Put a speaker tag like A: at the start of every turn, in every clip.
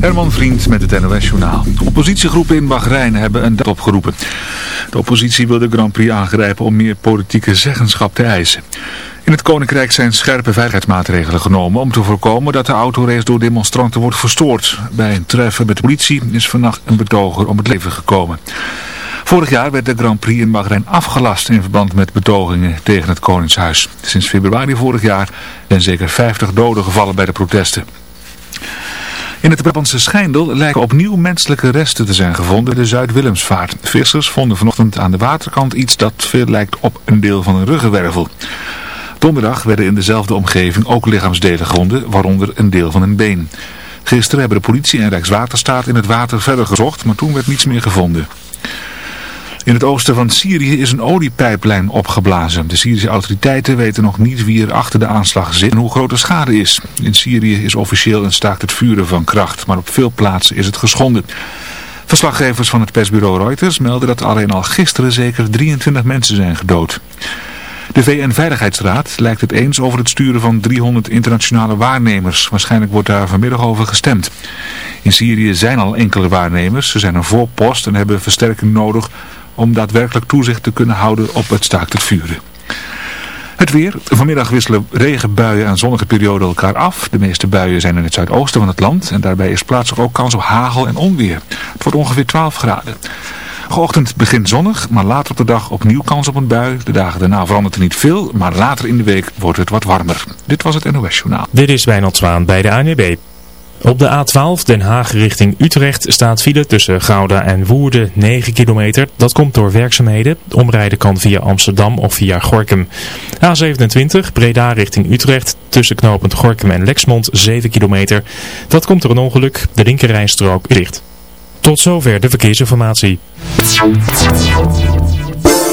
A: Herman Vriend met het NOS-journaal. Oppositiegroepen in Bahrein hebben een daad opgeroepen. De oppositie wil de Grand Prix aangrijpen om meer politieke zeggenschap te eisen. In het Koninkrijk zijn scherpe veiligheidsmaatregelen genomen om te voorkomen dat de autorace door demonstranten wordt verstoord. Bij een treffen met de politie is vannacht een betoger om het leven gekomen. Vorig jaar werd de Grand Prix in Bahrein afgelast in verband met betogingen tegen het Koningshuis. Sinds februari vorig jaar zijn zeker 50 doden gevallen bij de protesten. In het Brabantse Schijndel lijken opnieuw menselijke resten te zijn gevonden in de Zuid-Willemsvaart. Vissers vonden vanochtend aan de waterkant iets dat veel lijkt op een deel van een ruggenwervel. Donderdag werden in dezelfde omgeving ook lichaamsdelen gevonden, waaronder een deel van een been. Gisteren hebben de politie en Rijkswaterstaat in het water verder gezocht, maar toen werd niets meer gevonden. In het oosten van Syrië is een oliepijplijn opgeblazen. De Syrische autoriteiten weten nog niet wie er achter de aanslag zit en hoe groot de schade is. In Syrië is officieel een staakt het vuren van kracht, maar op veel plaatsen is het geschonden. Verslaggevers van het persbureau Reuters melden dat alleen al gisteren zeker 23 mensen zijn gedood. De VN-veiligheidsraad lijkt het eens over het sturen van 300 internationale waarnemers. Waarschijnlijk wordt daar vanmiddag over gestemd. In Syrië zijn al enkele waarnemers. Ze zijn een voorpost en hebben versterking nodig om daadwerkelijk toezicht te kunnen houden op het staakt het vuren. Het weer. Vanmiddag wisselen regenbuien en zonnige perioden elkaar af. De meeste buien zijn in het zuidoosten van het land en daarbij is plaatselijk ook kans op hagel en onweer. Het wordt ongeveer 12 graden. Ochtend begint zonnig, maar later op de dag opnieuw kans op een bui. De dagen daarna verandert er niet veel, maar later in de week wordt het wat warmer. Dit was het NOS Journaal.
B: Dit is Wijnald Zwaan bij de ANWB. Op de A12 Den Haag richting Utrecht staat file tussen Gouda en Woerden 9 kilometer. Dat komt door werkzaamheden. Omrijden kan via Amsterdam of via Gorkum. A27 Breda richting Utrecht tussen knooppunt Gorkum en Lexmond 7 kilometer. Dat komt door een ongeluk. De linkerrijstrook dicht. Tot zover de verkeersinformatie.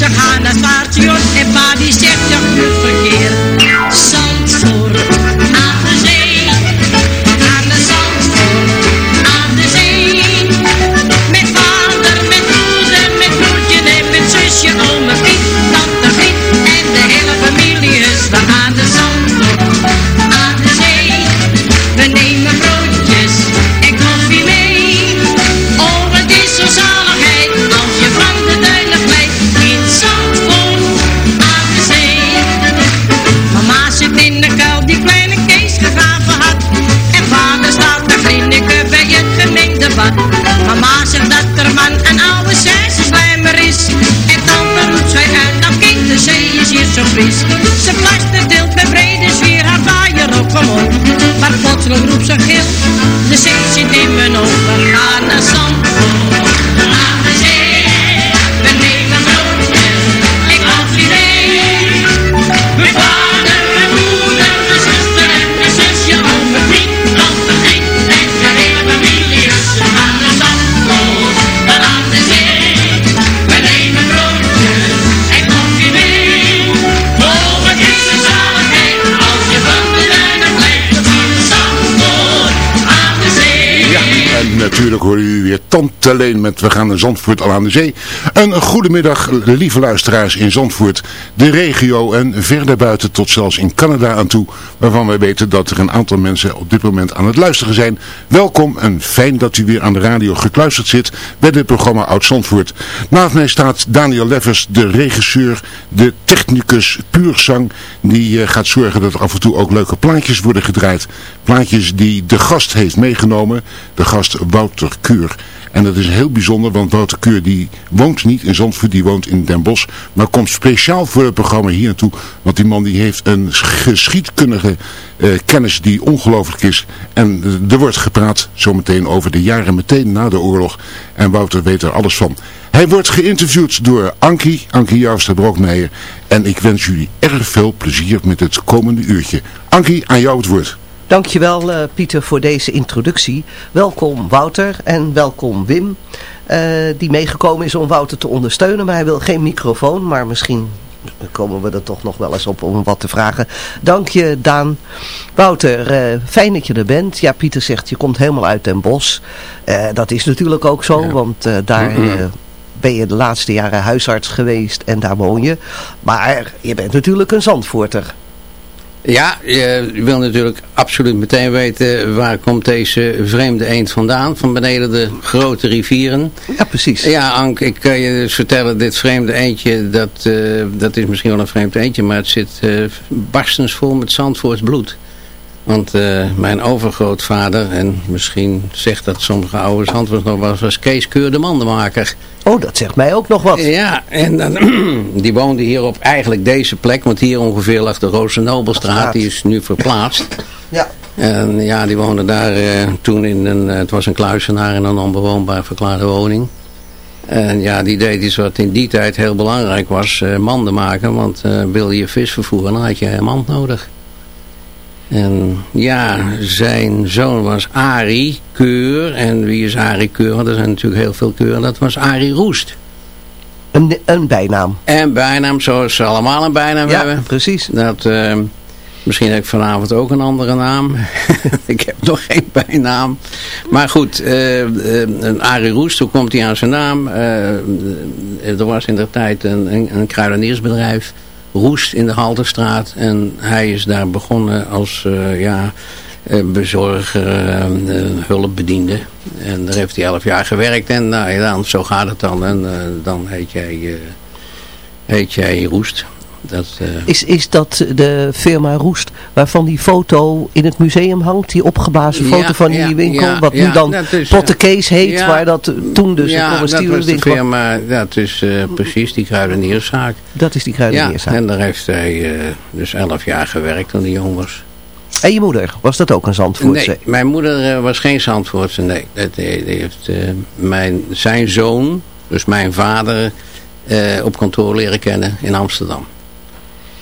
C: Ze gaan naar het zegt Tante
D: Leen met We gaan naar Zandvoort al aan de zee. Een goedemiddag lieve luisteraars in Zandvoort, de regio en verder buiten tot zelfs in Canada aan toe. Waarvan wij weten dat er een aantal mensen op dit moment aan het luisteren zijn. Welkom en fijn dat u weer aan de radio gekluisterd zit bij dit programma Oud Zandvoort. Naast mij staat Daniel Leffers, de regisseur, de technicus puurzang. Die eh, gaat zorgen dat er af en toe ook leuke plaatjes worden gedraaid. Plaatjes die de gast heeft meegenomen, de gast Wouter Kuur. En dat is heel bijzonder, want Wouter Keur die woont niet in Zandvoort, die woont in Den Bosch. Maar komt speciaal voor het programma hier naartoe. Want die man die heeft een geschiedkundige uh, kennis die ongelooflijk is. En er wordt gepraat zometeen over de jaren meteen na de oorlog. En Wouter weet er alles van. Hij wordt geïnterviewd door Ankie, Ankie Jouster Brokmeijer. En ik wens jullie erg veel plezier met het komende uurtje. Ankie, aan jou het woord.
E: Dankjewel uh, Pieter voor deze introductie. Welkom Wouter en welkom Wim. Uh, die meegekomen is om Wouter te ondersteunen. Maar hij wil geen microfoon. Maar misschien komen we er toch nog wel eens op om wat te vragen. Dank je Daan. Wouter, uh, fijn dat je er bent. Ja, Pieter zegt je komt helemaal uit Den Bosch. dat is natuurlijk ook zo. Ja. Want daar... ben je de laatste jaren huisarts geweest en daar woon je. Maar je bent natuurlijk een Zandvoorter.
F: Ja, je wil natuurlijk absoluut meteen weten waar komt deze vreemde eend vandaan. Van beneden de grote rivieren.
E: Ja, precies.
F: Ja, Ank, ik kan je dus vertellen, dit vreemde eendje, dat, uh, dat is misschien wel een vreemd eendje, maar het zit uh, barstens vol met Zandvoorts bloed. Want uh, mijn overgrootvader, en misschien zegt dat sommige oude Zandvoorts nog wel, was Kees Keur de mandenmaker.
E: Oh, dat zegt mij ook nog wat.
F: Ja, en dan, die woonde hier op eigenlijk deze plek, want hier ongeveer lag de Roosenobelstraat, die is nu verplaatst.
E: Ja.
F: En ja, die woonde daar uh, toen in een, uh, het was een kluisenaar in een onbewoonbaar verklaarde woning. En ja, die deed iets wat in die tijd heel belangrijk was, uh, manden maken, want wilde je vis vervoeren, dan had je een mand nodig. En ja, zijn zoon was Arie Keur. En wie is Arie Keur? Want er zijn natuurlijk heel veel keuren. Dat was Arie Roest.
E: Een, een bijnaam.
F: Een bijnaam, zoals ze allemaal een bijnaam
E: ja,
F: hebben.
E: precies.
F: Dat, uh, misschien heb ik vanavond ook een andere naam. ik heb nog geen bijnaam. Maar goed, uh, uh, Arie Roest, hoe komt hij aan zijn naam? er was in de tijd een, een, een kruideniersbedrijf Roest in de Halterstraat. En hij is daar begonnen als uh, ja, bezorger, uh, hulpbediende. En daar heeft hij elf jaar gewerkt. En nou, ja, zo gaat het dan. En dan heet jij, heet jij Roest. Dat, uh...
E: is, is dat de firma Roest waarvan die foto in het museum hangt? Die opgeblazen foto
F: ja,
E: van
F: ja,
E: die winkel?
F: Ja,
E: wat nu dan Pottekees heet, waar dat toen dus
F: ja,
E: een comestiele
F: dat was
E: winkel
F: de firma, dat is uh, precies die kruidenierszaak.
E: Dat is die kruidenierszaak.
F: Ja, en daar heeft hij uh, dus elf jaar gewerkt toen hij jong was.
E: En je moeder, was dat ook een Zandvoortse?
F: Nee, mijn moeder was geen Zandvoortse, nee. Dat, die heeft mijn, zijn zoon, dus mijn vader, op kantoor leren kennen in Amsterdam.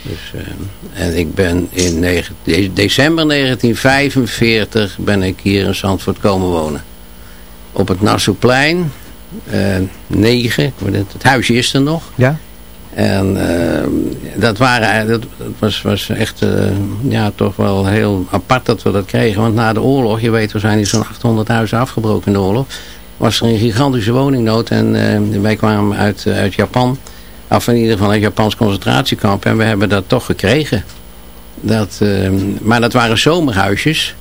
F: Dus, uh, en ik ben in negen, de, december 1945 ben ik hier in Zandvoort komen wonen. Op het Nassauplein, uh, 9, het huisje is er nog.
E: Ja.
F: En uh, dat, waren, dat, dat was, was echt ja, toch wel heel apart dat we dat kregen. Want na de oorlog, je weet, we zijn hier zo'n 800 huizen afgebroken in de oorlog. Was er een gigantische woningnood en wij kwamen uit, uit Japan of in ieder geval een Japans concentratiekamp. En we hebben dat toch gekregen. Dat, uh, maar dat waren zomerhuisjes.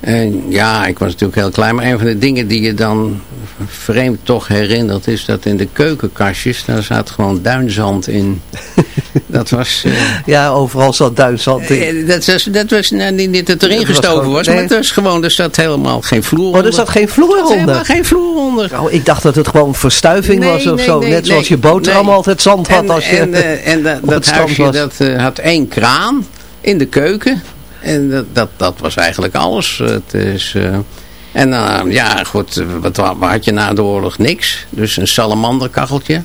F: En ja, ik was natuurlijk heel klein. Maar een van de dingen die je dan vreemd toch herinnert... is dat in de keukenkastjes... daar zat gewoon duinzand in. dat was... Uh,
E: ja, overal zat duinzand in.
F: dat was, dat was nou, niet dat het erin gestoken was. Nee. Maar het was gewoon... Er zat helemaal geen vloer onder.
E: Oh, er zat geen vloer onder? Er
F: helemaal geen vloer onder.
E: Oh, ik dacht dat het gewoon verstuiving
F: nee,
E: was of
F: nee,
E: zo. Net zoals je boterham altijd zand had.
F: En,
E: als je
F: en, uh, en dat, dat huisje dat, uh, had één kraan in de keuken. En dat, dat, dat was eigenlijk alles. Het is, en uh, ja, goed, wat, wat had je na de oorlog? Niks. Dus een salamanderkacheltje.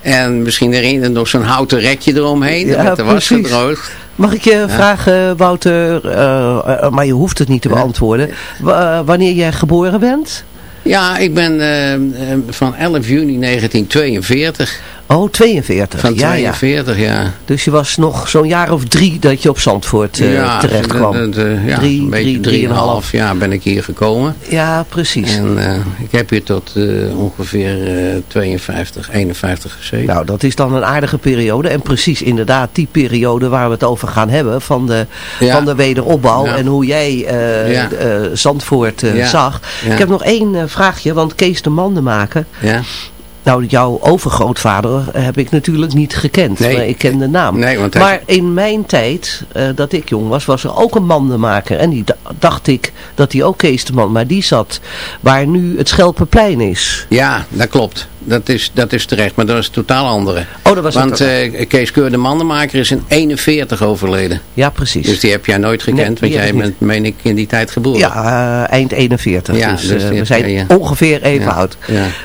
F: En misschien erin nog zo'n houten rekje eromheen.
E: Ja,
F: dat was gedroogd.
E: Mag ik je ja. vragen, Wouter, uh, maar je hoeft het niet te beantwoorden. W wanneer jij geboren bent?
F: Ja, ik ben van 11 juni 1942.
E: Oh, 42.
F: Van
E: ja, ja.
F: 42, ja.
E: Dus je was nog zo'n jaar of drie dat je op Zandvoort
F: ja,
E: terecht kwam.
F: de- de- ja,
E: Drie,
F: een beetje
E: drie,
F: drieënhalf jaar ben ik hier gekomen.
E: Ja, precies.
F: En eh, ik heb hier tot eh, ongeveer eh 52, 51 gezeten.
E: Nou, dat is dan een aardige periode. En precies inderdaad die periode waar we het over gaan hebben. Van de, van de wederopbouw. En hoe jij Zandvoort zag. Ik heb nog één vraagje. Want Kees de Mandenmaker.
F: Ja?
E: Nou, jouw overgrootvader heb ik natuurlijk niet gekend.
F: Nee.
E: Maar ik ken de naam.
F: Nee, want hij-
E: maar in mijn tijd, eh, dat ik jong was, was er ook een mandenmaker. En die dacht ik dat die ook Kees de Man. Maar die zat waar nu het Schelpenplein is.
F: Ja, dat klopt. Dat is, dat is terecht, maar dat is een totaal andere.
E: Oh, dat was
F: Want eh, Kees Keur, de mandenmaker, is in 41 overleden.
E: Ja, precies.
F: Dus die heb jij nooit gekend,
E: Nee,
F: want jij bent, meen ik, in die tijd geboren.
E: Ja, eh, eind 41.
F: Ja,
E: dus,
F: dus
E: eh, we zijn
F: ja.
E: ongeveer even
F: Ja,
E: oud.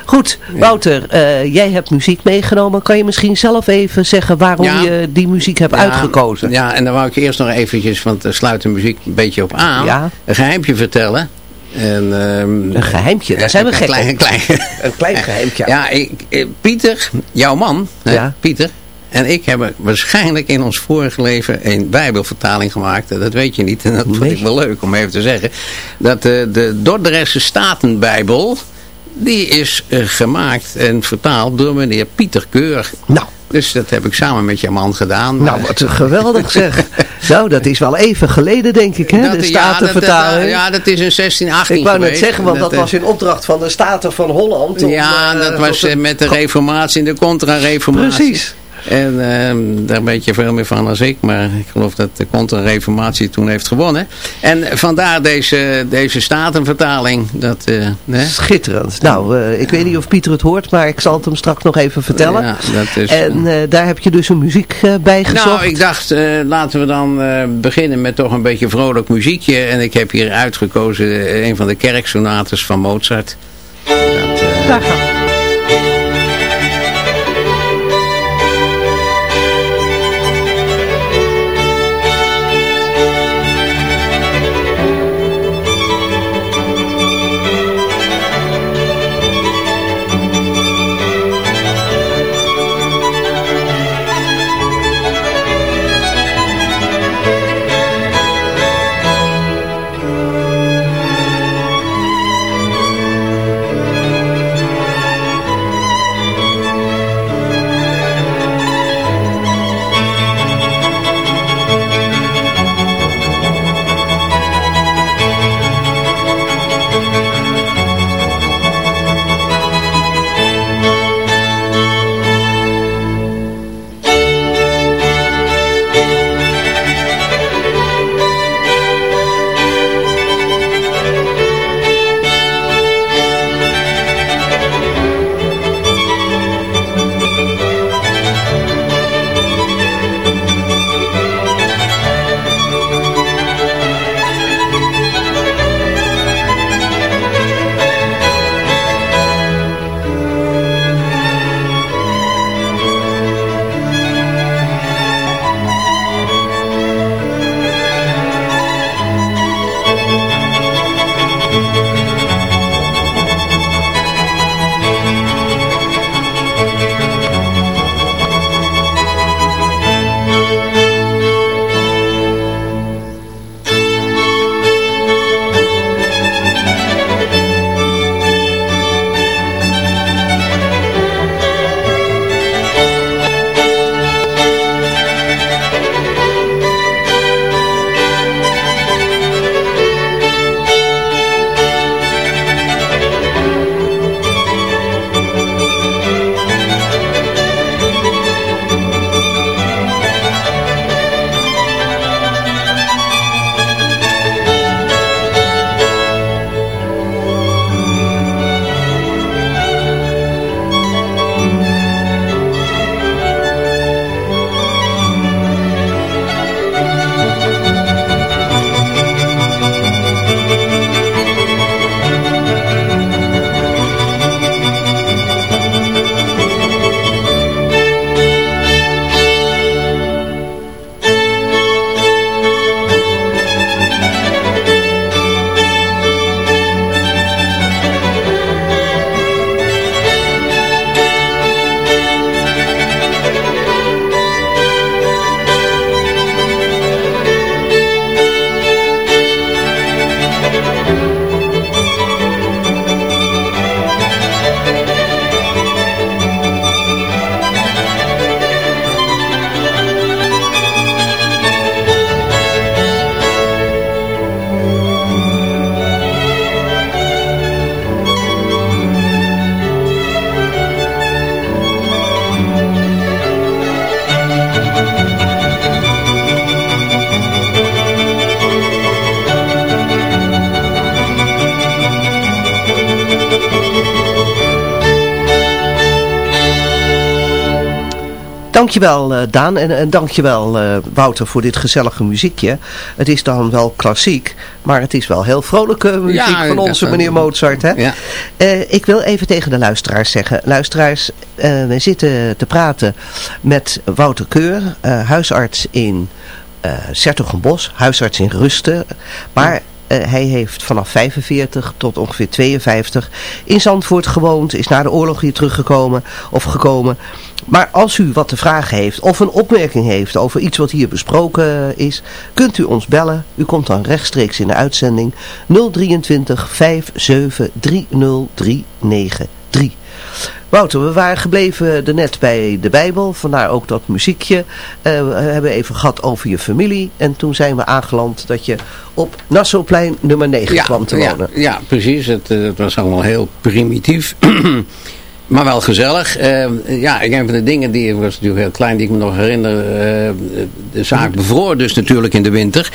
E: Goed, Wouter, jij hebt muziek meegenomen. Kan je misschien zelf even zeggen waarom je die muziek hebt uitgekozen?
F: Ja, en dan wou ik eerst nog eventjes, want daar sluit de muziek een beetje op aan,
E: Ja.
F: een geheimpje vertellen. En, ehm,
E: Een geheimpje, daar zijn we
F: een
E: gek
F: klein, klein,
E: Een klein geheimpje.
F: Ja, ik, eh, Pieter, jouw man, hè,
E: Ja.
F: Pieter, en ik hebben waarschijnlijk in ons vorige leven een bijbelvertaling gemaakt. Dat weet je niet en dat vond
E: Nee.
F: ik wel leuk om even te zeggen. Dat de, de Dordrechtse Statenbijbel, die is eh, gemaakt en vertaald door meneer Pieter Keur.
E: Nou,
F: Dus dat heb ik samen met jouw man gedaan.
E: nou, wat geweldig zeg. nou, dat is wel even geleden, denk ik, hè?
F: Dat-
E: de
F: ja,
E: Statenvertaling.
F: dat- dat- Ja, dat is in 1618
E: ik wou net zeggen, want dat,
F: eh,
E: was in opdracht van de Staten van Holland. om,
F: Ja,
E: eh,
F: dat was eh, met de reformatie en de contra-reformatie.
E: Precies.
F: En ehm, daar weet je veel meer van als ik. Maar ik geloof dat de contra-reformatie toen heeft gewonnen. En vandaar deze, deze statenvertaling. Dat, eh, hè?
E: Schitterend. Nou, eh, ik weet niet of Pieter het hoort, maar ik zal het hem straks nog even vertellen.
F: Ja, dat is,
E: en eh, daar heb je dus een muziek bij gezocht.
F: Nou, ik dacht, laten we dan beginnen met toch een beetje vrolijk muziekje. En ik heb hier uitgekozen een van de kerksonates van Mozart. Dat,
E: Daar gaan we. Dankjewel uh, Daan en, en dankjewel uh, Wouter voor dit gezellige muziekje. Het is dan wel klassiek, maar het is wel heel vrolijke muziek ja, van onze meneer Mozart. Hè? Ja. Uh, ik wil even tegen de luisteraars zeggen. Luisteraars, we zitten te praten met Wouter Keur, huisarts in uh, Sertogenbos, huisarts in Rusten. Maar uh, hij heeft vanaf 45 tot ongeveer 52 in Zandvoort gewoond. Is na de oorlog hier teruggekomen of gekomen. Maar als u wat te vragen heeft of een opmerking heeft over iets wat hier besproken is, kunt u ons bellen. U komt dan rechtstreeks in de uitzending 023 57 30393. Wouter, we waren gebleven daarnet bij de Bijbel, vandaar ook dat muziekje. Uh, we hebben even gehad over je familie en toen zijn we aangeland dat je op Nassauplein nummer 9 kwam te wonen.
F: Ja, ja precies. Het, eh, het was allemaal heel primitief. Maar wel gezellig. Uh, ja, een van de dingen die, was natuurlijk heel klein, die ik me nog herinner. Uh, de zaak bevroor dus natuurlijk in de winter.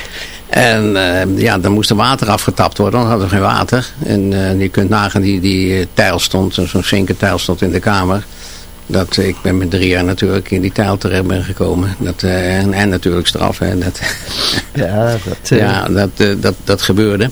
F: En uh, ja, dan moest er water afgetapt worden, dan hadden we geen water. En je kunt nagaan, die, die tijl stond, zo'n zinkertijl stond in de kamer. Dat, ik ben met drie jaar natuurlijk in die tijl terecht ben gekomen. Dat, en, en, natuurlijk straf. Hè. Dat, ja, dat, ja dat, dat, dat gebeurde.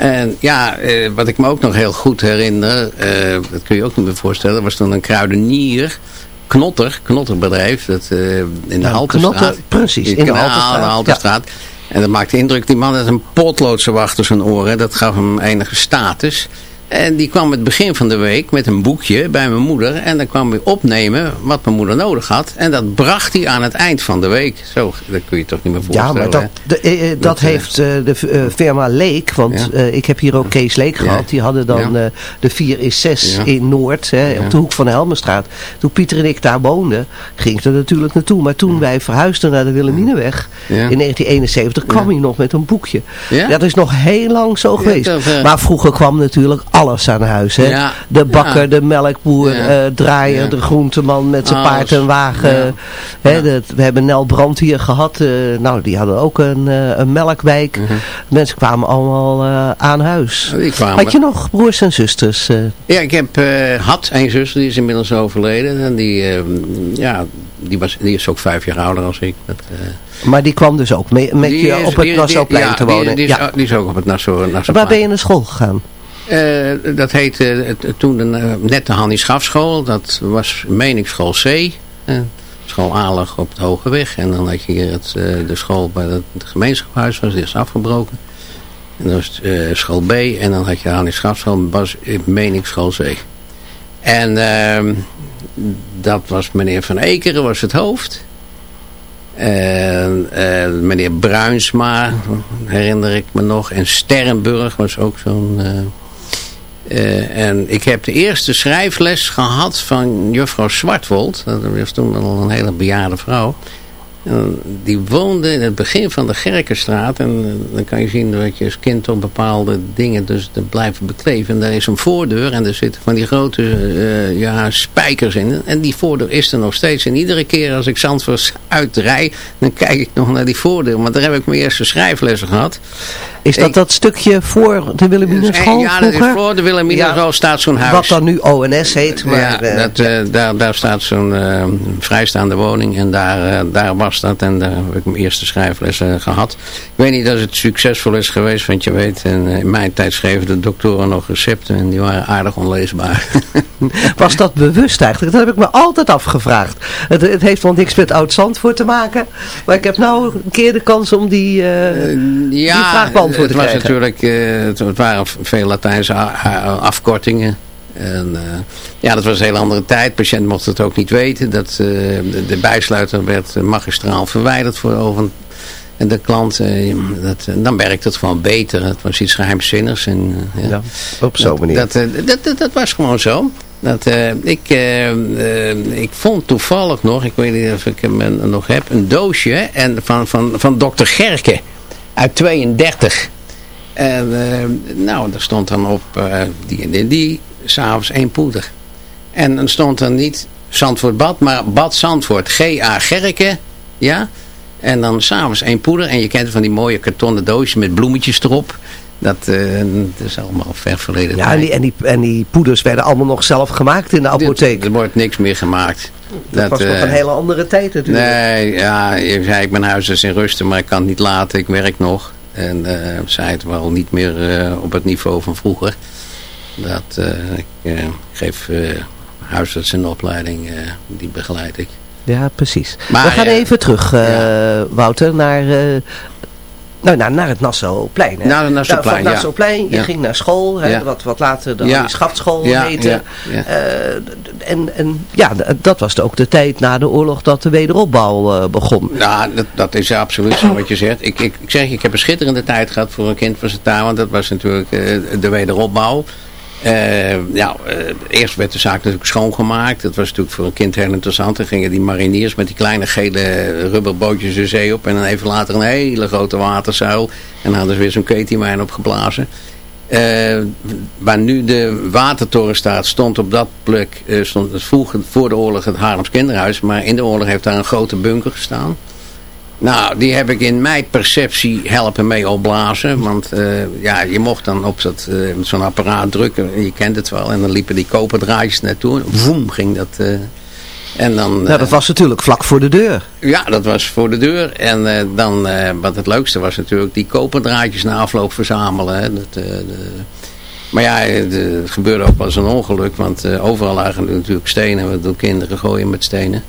F: En ja, eh, wat ik me ook nog heel goed herinner, eh, dat kun je ook niet meer voorstellen, was toen een kruidenier, Knotter, Knotterbedrijf, dat, uh, in de ja, Haltestraat. Knotter,
E: precies, in de
F: Haltestraat. De Haltestraat. En dat maakte indruk, die man had een potlood zo achter zijn oren, dat gaf hem enige status. En die kwam het begin van de week met een boekje bij mijn moeder. En dan kwam hij opnemen wat mijn moeder nodig had. En dat bracht hij aan het eind van de week. Zo, dat kun je toch niet meer voorstellen. Ja, maar
E: dat, de, eh, dat, eh, heeft uh, de firma Leek. Want ja. ik heb hier ook Kees Leek gehad. Die hadden dan de 4 is 6 in Noord. Hè, op de hoek van de Helmenstraat. Toen Pieter en ik daar woonden, ging ik er natuurlijk naartoe. Maar toen wij verhuisden naar de Wilhelminenweg in 1971, kwam hij nog met een boekje. Dat is nog heel lang zo geweest. maar vroeger kwam natuurlijk alles aan huis. Hè? De bakker, de melkboer, ja. uh, draaier, de groenteman met zijn paard en wagen. Hè? we hebben Nel Brand hier gehad. Uh, nou, die hadden ook een, uh, een melkwijk. -huh. Mensen kwamen allemaal aan huis. Had je nog broers en zusters?
F: Ja, ik heb, had een zuster, die is inmiddels overleden. En die, ja, die, was, die is ook vijf jaar ouder als ik. Dat,
E: maar die kwam dus ook met, met je op het Nassauplein te wonen?
F: Die, die, is, die is ook op het Nassau,
E: Waar ben je naar school gegaan?
F: Uh, dat heette toen de, uh, net de Hannie Schafschool. Dat was meningsschool C. Uh, school Alig op de Hoge Weg. En dan had je hier het, de school bij het, gemeenschapshuis. Was eerst afgebroken. En dan was school B. En dan had je Hannie Schafschool. was meningsschool C. En ehm, dat was meneer Van Ekeren was het hoofd. En meneer Bruinsma herinner ik me nog. En Sterrenburg was ook zo'n en ik heb de eerste schrijfles gehad van juffrouw Zwartwold. Dat was toen al een hele bejaarde vrouw. En die woonde in het begin van de Gerkenstraat. En eh, dan kan je zien dat je als kind op bepaalde dingen dus blijven bekleven. En daar is een voordeur en er zitten van die grote uh, ja, spijkers in. En die voordeur is er nog steeds. En iedere keer als ik Zandvoort uitrij, dan kijk ik nog naar die voordeur. Want daar heb ik mijn eerste schrijflessen gehad.
E: Is dat dat stukje voor de Wilhelminenschool
F: Ja, dat is voor de Wilhelminenschool ja, staat zo'n huis.
E: Wat dan nu ONS heet. Maar,
F: ja, uh, dat, uh, daar, daar staat zo'n uh, vrijstaande woning en daar, daar was dat. En daar heb ik mijn eerste schrijflessen gehad. Ik weet niet of het succesvol is geweest, want je weet, in mijn tijd schreven de doktoren nog recepten en die waren aardig onleesbaar.
E: was dat bewust eigenlijk? Dat heb ik me altijd afgevraagd. Het, het heeft wel niks met Oud-Zandvoort te maken, maar ik heb nou een keer de kans om die, ja, die vraag
F: het was natuurlijk, uh, het waren veel Latijnse afkortingen. En, uh, ja, dat was een hele andere tijd. De patiënt mocht het ook niet weten. Dat, uh, de, de, bijsluiter werd magistraal verwijderd voor over en de klant. dat, dan werkte het gewoon beter. Het was iets geheimzinnigs. En, ja, ja,
E: op zo'n manier.
F: Dat, dat, dat, dat, was gewoon zo. Dat, ik, ik vond toevallig nog, ik weet niet of ik hem nog heb, een doosje en van, van, van dokter Gerke uit 32. En nou, daar stond dan op die en die, die s'avonds één poeder. En dan stond er niet Zandvoort Bad, maar Bad Zandvoort, G.A. Gerke, ja. En dan s'avonds één poeder en je kent van die mooie kartonnen doosjes met bloemetjes erop. Dat, eh, dat is allemaal ver verleden
E: Ja, en die, en, die, en die poeders werden allemaal nog zelf gemaakt in de apotheek.
F: Er wordt niks meer gemaakt.
E: Dat, was nog
F: eh,
E: een hele andere tijd natuurlijk.
F: Nee, ja, je zei ik ben huisarts in rusten, maar ik kan het niet laten, ik werk nog. En eh zei het wel niet meer op het niveau van vroeger. Dat, eh, ik eh, geef opleiding, eh, die begeleid ik.
E: Ja, precies.
F: Maar,
E: We gaan even terug, Wouter, naar, nou, naar, naar het Nassauplein. Hè?
F: Naar het Nassauplein,
E: Nou,
F: ja.
E: Nassauplein, je ging naar school, hè,
F: Ja.
E: wat, wat later de
F: Ja.
E: ja. schaftschool heette. en, en ja, dat was ook de tijd na de oorlog dat de wederopbouw begon.
F: Nou, dat, dat is absoluut zo wat je zegt. Ik, ik, ik zeg, ik heb een schitterende tijd gehad voor een kind van zijn taal, want dat was natuurlijk de wederopbouw. Eh, eerst werd de zaak natuurlijk schoongemaakt. Dat was natuurlijk voor een kind heel interessant. Dan gingen die mariniers met die kleine gele rubberbootjes de zee op. En dan even later een hele grote waterzuil. En hadden ze weer zo'n ketiemijn opgeblazen. Eh, waar nu de watertoren staat, stond op dat plek, stond het vroeger voor de oorlog het Haarlems kinderhuis. Maar in de oorlog heeft daar een grote bunker gestaan. Nou, die heb ik in mijn perceptie helpen mee opblazen. Want eh, ja, je mocht dan op dat, eh, zo'n apparaat drukken. Je kent het wel. En dan liepen die koperdraadjes naartoe. Voem ging dat. eh, en dan,
E: Nou, dat was natuurlijk vlak voor de deur.
F: ja, dat was voor de deur. En dan, wat het leukste was natuurlijk, die koperdraadjes na afloop verzamelen. Hè. Dat, de, maar ja, het gebeurde ook wel eens een ongeluk. Want overal lagen natuurlijk stenen. We doen kinderen gooien met stenen.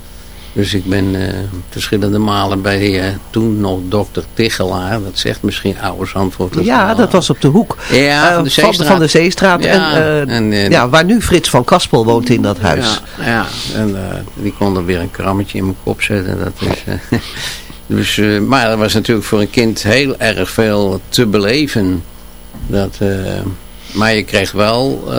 F: Dus ik ben eh, verschillende malen bij toen nog dokter Tichelaar. Dat zegt misschien oude Zandvoort.
E: Ja, dat was op de hoek
F: Ja,
E: eh,
F: van de Zeestraat.
E: van de Zeestraat.
F: Ja,
E: en, eh,
F: en,
E: ja, waar nu Frits van Kaspel woont in dat huis.
F: Ja, ja. en die kon er weer een krammetje in mijn kop zetten. Dat is, dus, maar er was natuurlijk voor een kind heel erg veel te beleven. Dat, maar je kreeg wel, eh,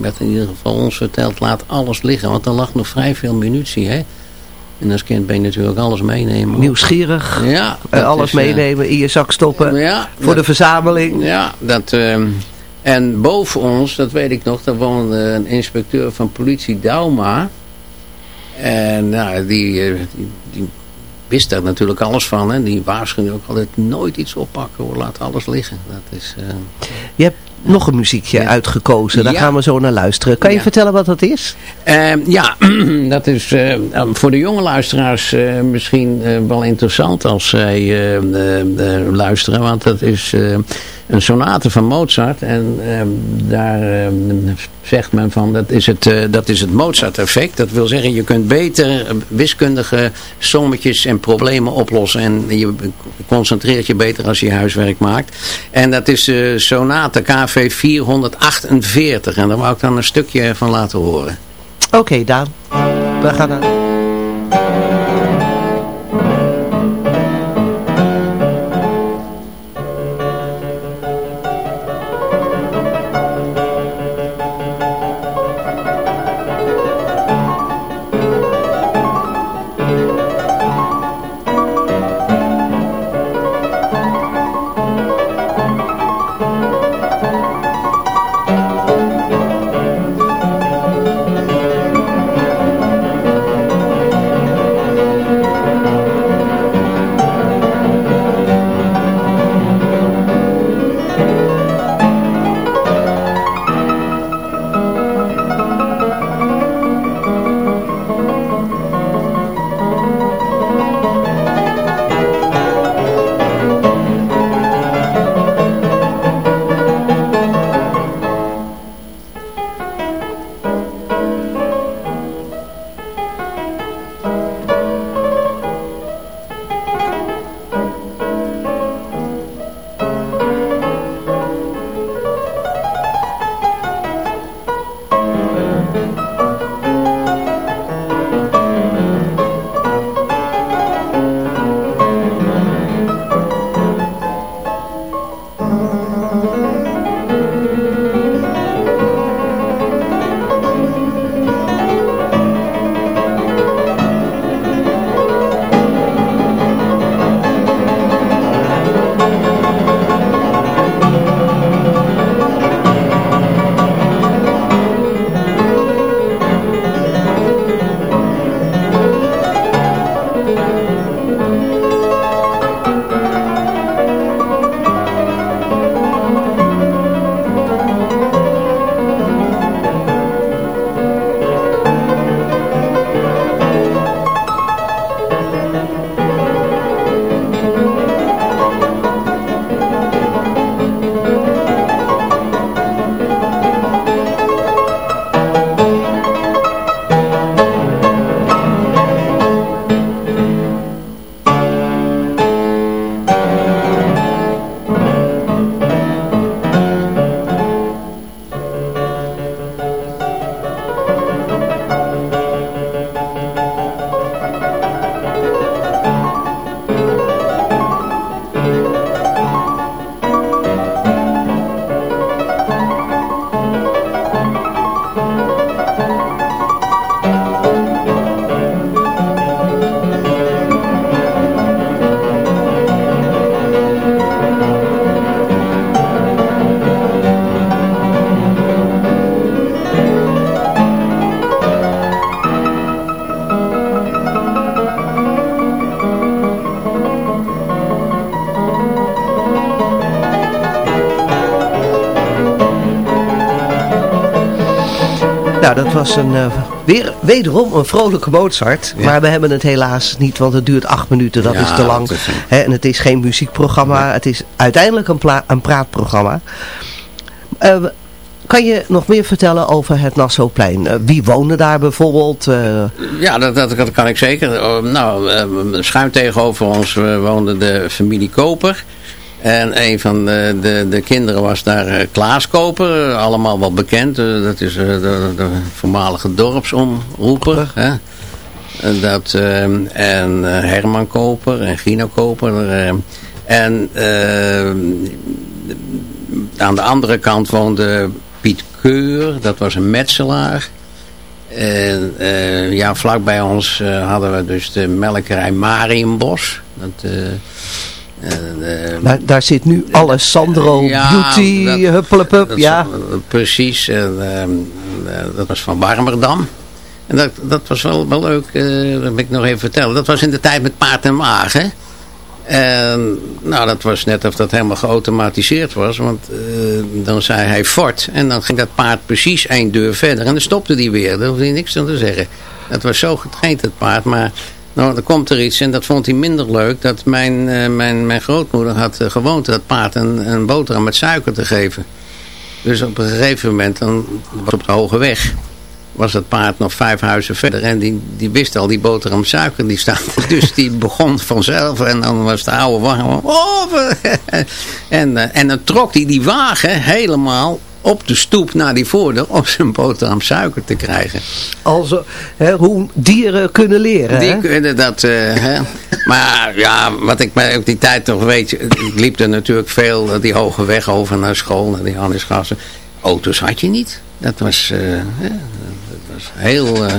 F: werd in ieder geval ons verteld, laat alles liggen. Want er lag nog vrij veel munitie. Hè? En als kind ben je natuurlijk alles meenemen.
E: Nieuwsgierig.
F: Ja,
E: Eh, alles
F: is, eh,
E: meenemen, in je zak stoppen.
F: ja,
E: voor de verzameling.
F: ja, dat, ehm, en boven ons, dat weet ik nog, daar woonde een inspecteur van politie Dauma. En nou, die, die, die wist daar natuurlijk alles van. Hè. Die waarschuwde ook altijd nooit iets oppakken hoor, laat alles liggen. Dat is, eh,
E: Je hebt nog een muziekje uitgekozen. Daar
F: Ja.
E: gaan we zo naar luisteren. Kan je
F: Ja.
E: vertellen wat dat is?
F: Ehm, ja, dat is eh, voor de jonge luisteraars eh, misschien wel interessant als zij luisteren. Want dat is een sonate van Mozart. En ehm, daar ehm, zegt men van dat is het, eh, dat is het Mozart-effect. Dat wil zeggen je kunt beter eh, wiskundige sommetjes en problemen oplossen. En je concentreert je beter als je huiswerk maakt. En dat is de sonate KV 448. En daar wou ik dan een stukje van laten horen.
E: Oké, Daan. We gaan naar... dat was een, uh, weer, wederom een vrolijke Mozart. Maar we hebben het helaas niet, want het duurt acht minuten. Dat is te lang. Is en het is geen muziekprogramma. Het is uiteindelijk een, een praatprogramma. Uh, kan je nog meer vertellen over het Nassauplein? Uh, wie woonde daar bijvoorbeeld?
F: Ja, dat, dat, kan ik zeker. Nou, schuin tegenover ons woonde de familie Koper. En een van de, de, de kinderen was daar uh, Klaas Koper, allemaal wel bekend. Uh, dat is de, de, voormalige dorpsomroeper. Hè? Dat, en Herman Koper en Gino Koper. en aan de andere kant woonde Piet Keur, dat was een metselaar. En ja, vlakbij ons hadden we dus de melkerij Marienbos. Dat
E: daar, daar, zit nu alles, Sandro, Beauty, huppelepup, ja.
F: precies, eh, dat was van Warmerdam. En dat, dat was wel, wel leuk, dat wil ik nog even vertellen. Dat was in de tijd met paard en wagen. En nou, dat was net of dat helemaal geautomatiseerd was. Want dan zei hij fort. En dan ging dat paard precies één deur verder. En dan stopte die weer. Daar hoefde hij niks aan te zeggen. Het was zo getraind, het paard. Maar nou, er komt er iets en dat vond hij minder leuk. Dat mijn, uh, mijn, mijn grootmoeder had uh, gewoond dat paard een, een boterham met suiker te geven. Dus op een gegeven moment, dan was op de hoge weg, was het paard nog vijf huizen verder. En die, die wist al, die boterham suiker die staat. Dus die begon vanzelf en dan was de oude wagen. Oh, en, uh, en dan trok hij die wagen helemaal op de stoep naar die voordeur om zijn boterham suiker te krijgen.
E: Also, hè, hoe dieren kunnen leren.
F: Die kunnen dat. Uh, hè. Maar ja, wat ik op die tijd toch weet, ik liep er natuurlijk veel die hoge weg over naar school, naar die Hannesgassen. Auto's had je niet. Dat was, uh, hè, dat was heel, uh,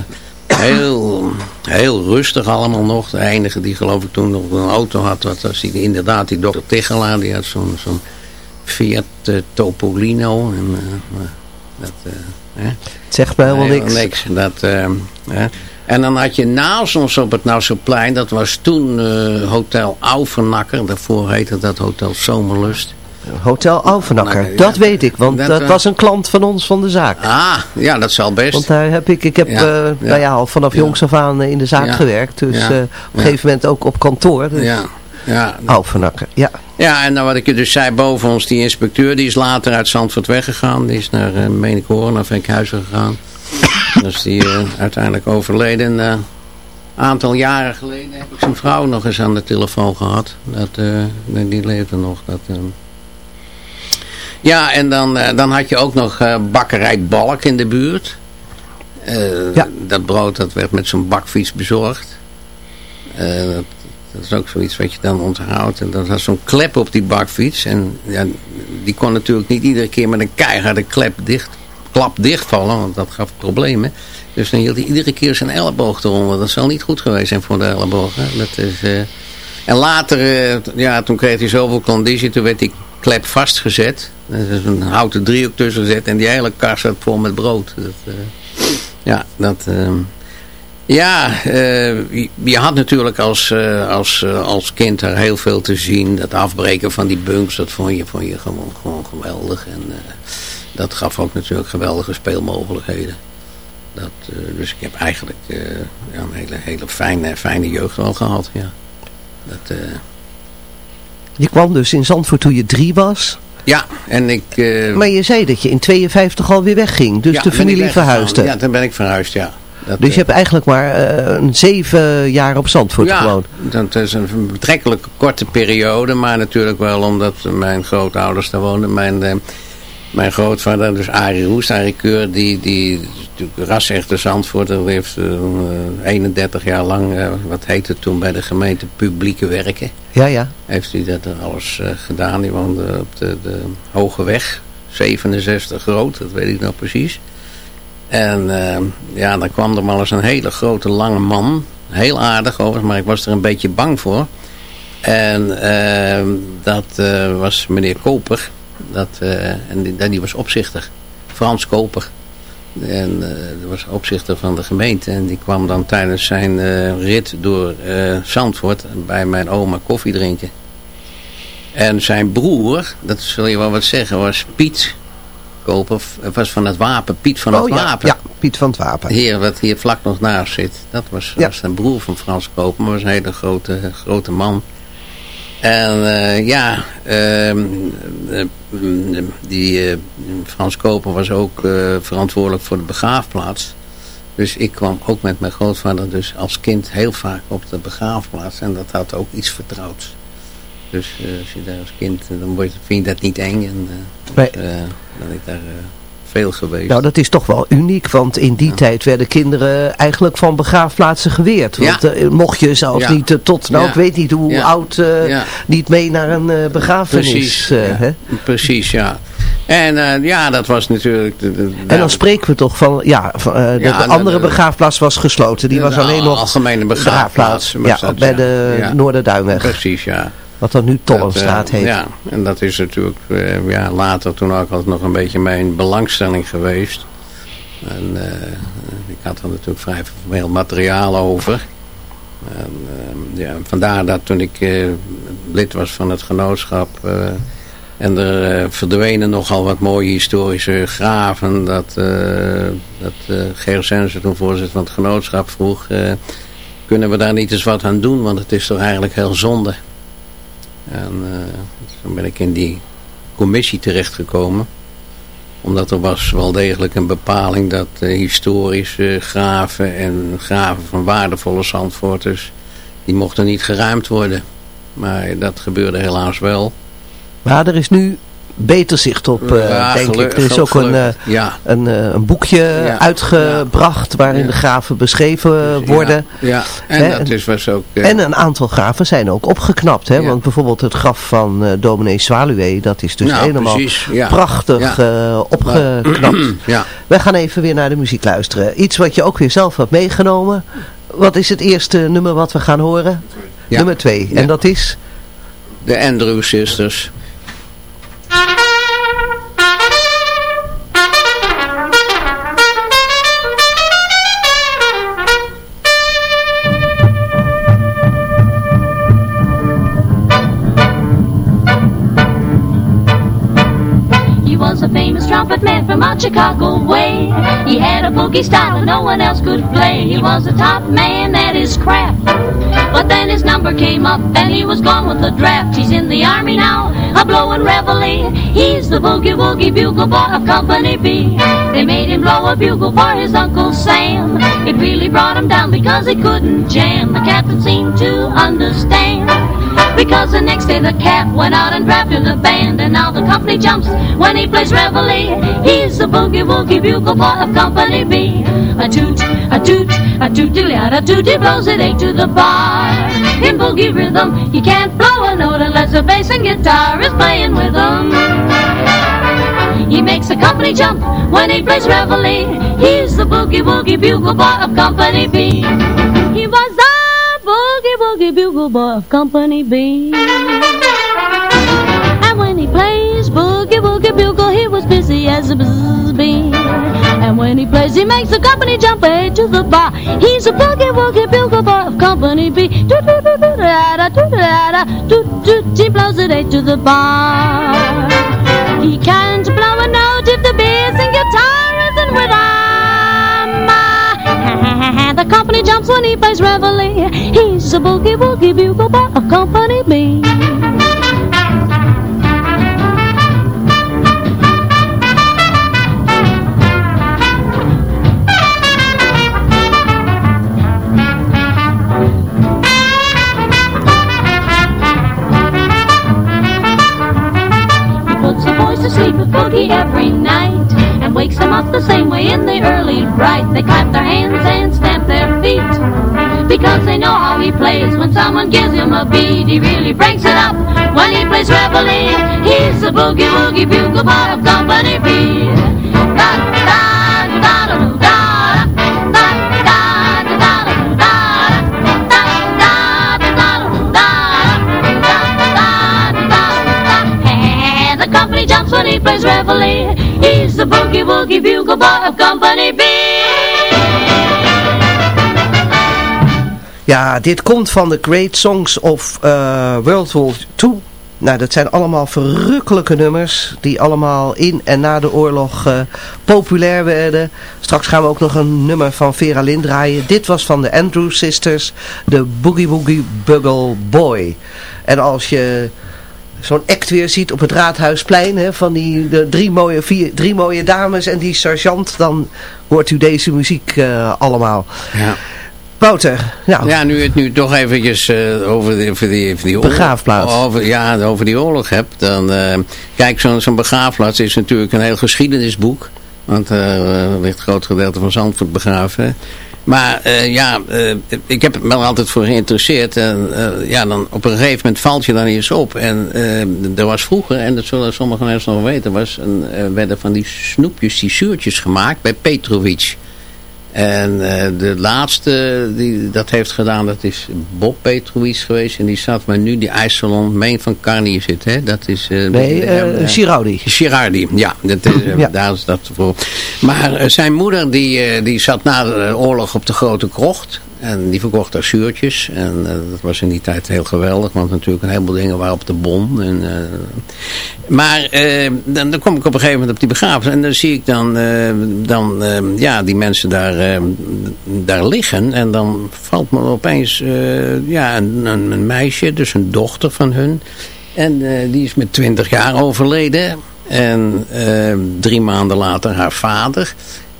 F: heel, heel rustig allemaal nog. De enige die geloof ik toen nog een auto had, was die, inderdaad die dokter Tichelaar, die had zo'n zo'n Fiat uh, Topolino. En, uh, dat, uh,
E: Het zegt mij helemaal niks.
F: niks. Dat, en dan had je naast ons op het Nassauplein, dat was toen Hotel Auvernakker. Daarvoor heette dat Hotel Zomerlust.
E: Hotel Auvernakker, nou, dat weet ik, want dat, was een klant van ons van de zaak.
F: Ah, ja, dat zal best.
E: Want daar heb ik, ik heb ja, Nou ja, al vanaf jongs af aan in de zaak gewerkt, dus op een gegeven moment ook op kantoor. Dus. Ja. Ja. Alphenakker, ja.
F: Ja, en dan wat ik je dus zei, boven ons die inspecteur, die is later uit Zandvoort weggegaan. Die is naar, uh, meen ik horen, naar Venkhuizen gegaan. dus die uh, uiteindelijk overleden. En een uh, aantal jaren geleden heb ik zijn vrouw nog eens aan de telefoon gehad. Dat, die leefde nog. Dat, ja, en dan, dan had je ook nog bakkerij Balk in de buurt. ja. Dat brood dat werd met zo'n bakfiets bezorgd. dat dat is ook zoiets wat je dan onthoudt. En dat was zo'n klep op die bakfiets. En ja, die kon natuurlijk niet iedere keer met een keiharde klep dicht, klap dichtvallen. Want dat gaf problemen. Dus dan hield hij iedere keer zijn elleboog eronder. Dat zal niet goed geweest zijn voor de elleboog. Hè? Dat is, uh... En later, uh, ja, toen kreeg hij zoveel conditie. Toen werd die klep vastgezet. Er is een houten driehoek tussen gezet. En die hele kast zat vol met brood. Dat, uh... ja, dat... Ja, uh, je had natuurlijk als, uh, als, uh, als kind daar heel veel te zien. Dat afbreken van die bunks, dat vond je, vond je gewoon, gewoon geweldig. En dat gaf ook natuurlijk geweldige speelmogelijkheden. Dat, dus ik heb eigenlijk ja, een hele, hele fijne, fijne jeugd al gehad. Ja. Dat,
E: je kwam dus in Zandvoort toen je drie was?
F: Ja, en ik...
E: maar je zei dat je in 52 alweer wegging, dus de familie verhuisde.
F: Ja, dan ben ik verhuisd, ja
E: dus je hebt eigenlijk maar uh, een zeven jaar op Zandvoort ja, gewoond.
F: dat is een betrekkelijk korte periode. Maar natuurlijk wel omdat mijn grootouders daar woonden. Mijn, uh, mijn grootvader, dus Arie Arie Keur, die, die natuurlijk rasechte Zandvoort. heeft uh, eh, 31 jaar lang, wat heette toen bij de gemeente Publieke Werken.
E: Ja, ja.
F: Heeft hij dat alles gedaan. Die woonde op de, de Hoge Weg, 67 groot, dat weet ik nog precies. En uh, ja, dan kwam er maar eens een hele grote lange man. Heel aardig overigens, maar ik was er een beetje bang voor. En uh, dat uh, was meneer Koper. Dat, eh, en die, was opzichter. Frans Koper. En dat was opzichter van de gemeente. En die kwam dan tijdens zijn rit door Zandvoort bij mijn oma koffie drinken. En zijn broer, dat zul je wel wat zeggen, was Piet Koper, het was van het wapen, Piet van het
E: oh, ja,
F: Wapen.
E: ja, Piet van het Wapen.
F: Heer, wat hier vlak nog naast zit. Dat was,
E: Ja.
F: was een broer van Frans Koper, maar was een hele grote, grote man. En eh, ja, ehm, eh, die eh, Frans Koper was ook verantwoordelijk voor de begraafplaats. Dus ik kwam ook met mijn grootvader dus als kind heel vaak op de begraafplaats. En dat had ook iets vertrouwds. Dus eh, als je daar als kind, eh, dan vind je dat niet eng. En
E: Nee.
F: dus, eh, dan ben ik daar veel geweest.
E: Nou, dat is toch wel uniek, want in die tijd werden kinderen eigenlijk van begraafplaatsen geweerd. Want
F: Ja.
E: mocht je zelfs
F: Ja.
E: niet tot, nou ik weet niet hoe oud, niet mee naar een begrafenis.
F: Precies, ja.
E: hè?
F: Precies, ja. En ja, dat was natuurlijk... De, de-
E: En dan spreken we toch van, ja, van, de,
F: Ja,
E: de
F: de-
E: andere
F: de-
E: begraafplaats was gesloten. Die was alleen nog
F: algemene begraafplaats. was
E: Ja,
F: dat,
E: bij de. Noorderduinweg.
F: Precies, ja.
E: Wat dan nu Tollenstraat
F: Dat, eh,
E: heet.
F: Ja, en dat is natuurlijk eh, ja, later toen ook altijd nog een beetje mijn belangstelling geweest. En eh, ik had er natuurlijk vrij veel materiaal over. En, ja, vandaar dat toen ik lid was van het genootschap... en er verdwenen nogal wat mooie historische graven. Dat, eh dat Sensen, toen voorzitter van het genootschap, vroeg... kunnen we daar niet eens wat aan doen? Want het is toch eigenlijk heel zonde. En eh, toen ben ik in die commissie terechtgekomen. Omdat er was wel degelijk een bepaling dat eh, historische graven en graven van waardevolle zandvoorters... die mochten niet geruimd worden. Maar dat gebeurde helaas wel.
E: Maar er is nu beter zicht op, eh,
F: Ja,
E: denk ik. Er is ook een, eh,
F: ja.
E: een, eh, een boekje
F: Ja.
E: uitgebracht waarin de graven beschreven worden.
F: Ja, ja. en
E: Hè,
F: dat is, was ook...
E: En een aantal graven zijn ook opgeknapt. Hè? Want bijvoorbeeld het graf van eh dominee Zwaluwe, dat is dus
F: Nou,
E: helemaal
F: precies,
E: prachtig opgeknapt.
F: ja.
E: Wij gaan even weer naar de muziek luisteren. Iets wat je ook weer zelf hebt meegenomen. Wat is het eerste nummer wat we gaan horen? Nummer twee. En dat is?
F: De Andrew Sisters.
G: Out Chicago way. He had a boogie style that no one else could play. He was the top man at his craft. But then his number came up and he was gone with the draft. He's in the army now, a blowing reveille. He's the boogie woogie bugle boy of Company B. They made him blow a bugle for his Uncle Sam. It really brought him down because he couldn't jam. The captain seemed to understand. Because the next day the cap went out and drafted the band And now the company jumps when he plays reveille He's the boogie woogie bugle boy of Company B A toot, a toot, a toot a toot He blows it eight to the bar In boogie rhythm you can't blow a note Unless the bass and guitar is playing with him he makes the company jump when he plays reveille. He's the boogie woogie bugle boy of Company B. He was boogie woogie bugle boy of Company B. And when he plays boogie woogie bugle, he was busy as a bee. And when he plays, he makes the company jump A to the bar. He's a boogie woogie bugle boy of Company B. Do do do do da da do da do do. He blows it A to the bar. He can't company jumps when he plays reveille. He's a boogie woogie bugle boy of Company B. Boogie every night and wakes them up the same way in the early bright. They clap their hands and feet because they know how he plays. When someone gives him a beat, he really breaks it up. When he plays reveille, he's the boogie woogie bugle boy of Company B. Da da da da da company jumps when he plays reveille. He's the boogie woogie bugle boy of Company B.
E: Ja, dit komt van de Great Songs of eh, World War II. nou, dat zijn allemaal verrukkelijke nummers die allemaal in en na de oorlog eh, populair werden. Straks gaan we ook nog een nummer van Vera Lynn draaien. Dit was van de Andrews Sisters, de Boogie Woogie Buggle Boy. En als je zo'n act weer ziet op het Raadhuisplein, hè, van die de drie, mooie, vier, drie mooie dames en die sergeant, dan hoort u deze muziek uh, allemaal.
F: Ja.
E: Wouter, nou.
F: Ja, nu het nu toch eventjes uh, over, die, over die, over die
E: begraafplaats.
F: Over, ja, over die oorlog hebt. Dan, uh, kijk, zo'n zo'n begraafplaats is natuurlijk een heel geschiedenisboek. Want er ligt een groot gedeelte van Zandvoort begraven. Maar uh, ja, uh, ik heb me er altijd voor geïnteresseerd. En uh, ja, dan op een gegeven moment valt je dan eens op. En er was vroeger, en dat zullen sommige mensen nog weten, was een, werden van die snoepjes, die zuurtjes gemaakt bij Petrovic. En de laatste die dat heeft gedaan, dat is Bob Petrovic geweest. En die zat maar nu, die ijssalon, meen van Carnier zit. Hè? Dat is...
E: nee, Girardi.
F: Girardi, ja. Dat is, ja. Daar is dat voor. Maar zijn moeder, die, die zat na de oorlog op de Grote Krocht. En die verkocht daar zuurtjes. En uh, dat was in die tijd heel geweldig. Want natuurlijk een heleboel dingen waren op de bon. En, uh, maar uh, dan, dan, kom ik op een gegeven moment op die begrafenis. En dan zie ik dan, dan ja, die mensen daar, daar liggen. En dan valt me opeens ja, een, een, een, meisje, dus een dochter van hun. En die is met twintig jaar overleden. En drie maanden later haar vader.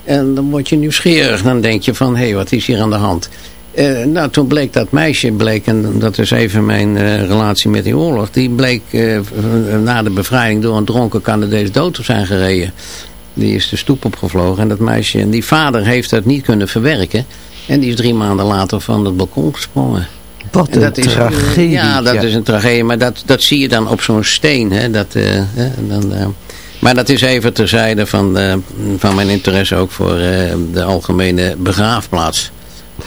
F: En dan word je nieuwsgierig. Dan denk je van, hé, hey, wat is hier aan de hand? Uh, nou, toen bleek dat meisje, bleek, en dat is even mijn uh, relatie met die oorlog, die bleek uh, na de bevrijding door een dronken Canadees dood te zijn gereden. Die is de stoep opgevlogen en dat meisje, en die vader heeft dat niet kunnen verwerken. En die is drie maanden later van het balkon gesprongen.
E: Wat een dat is, tragedie.
F: Ja, dat ja. is een tragedie, maar dat, dat zie je dan op zo'n steen. Hè, dat, dan, maar dat is even terzijde van, de, van mijn interesse ook voor de algemene begraafplaats.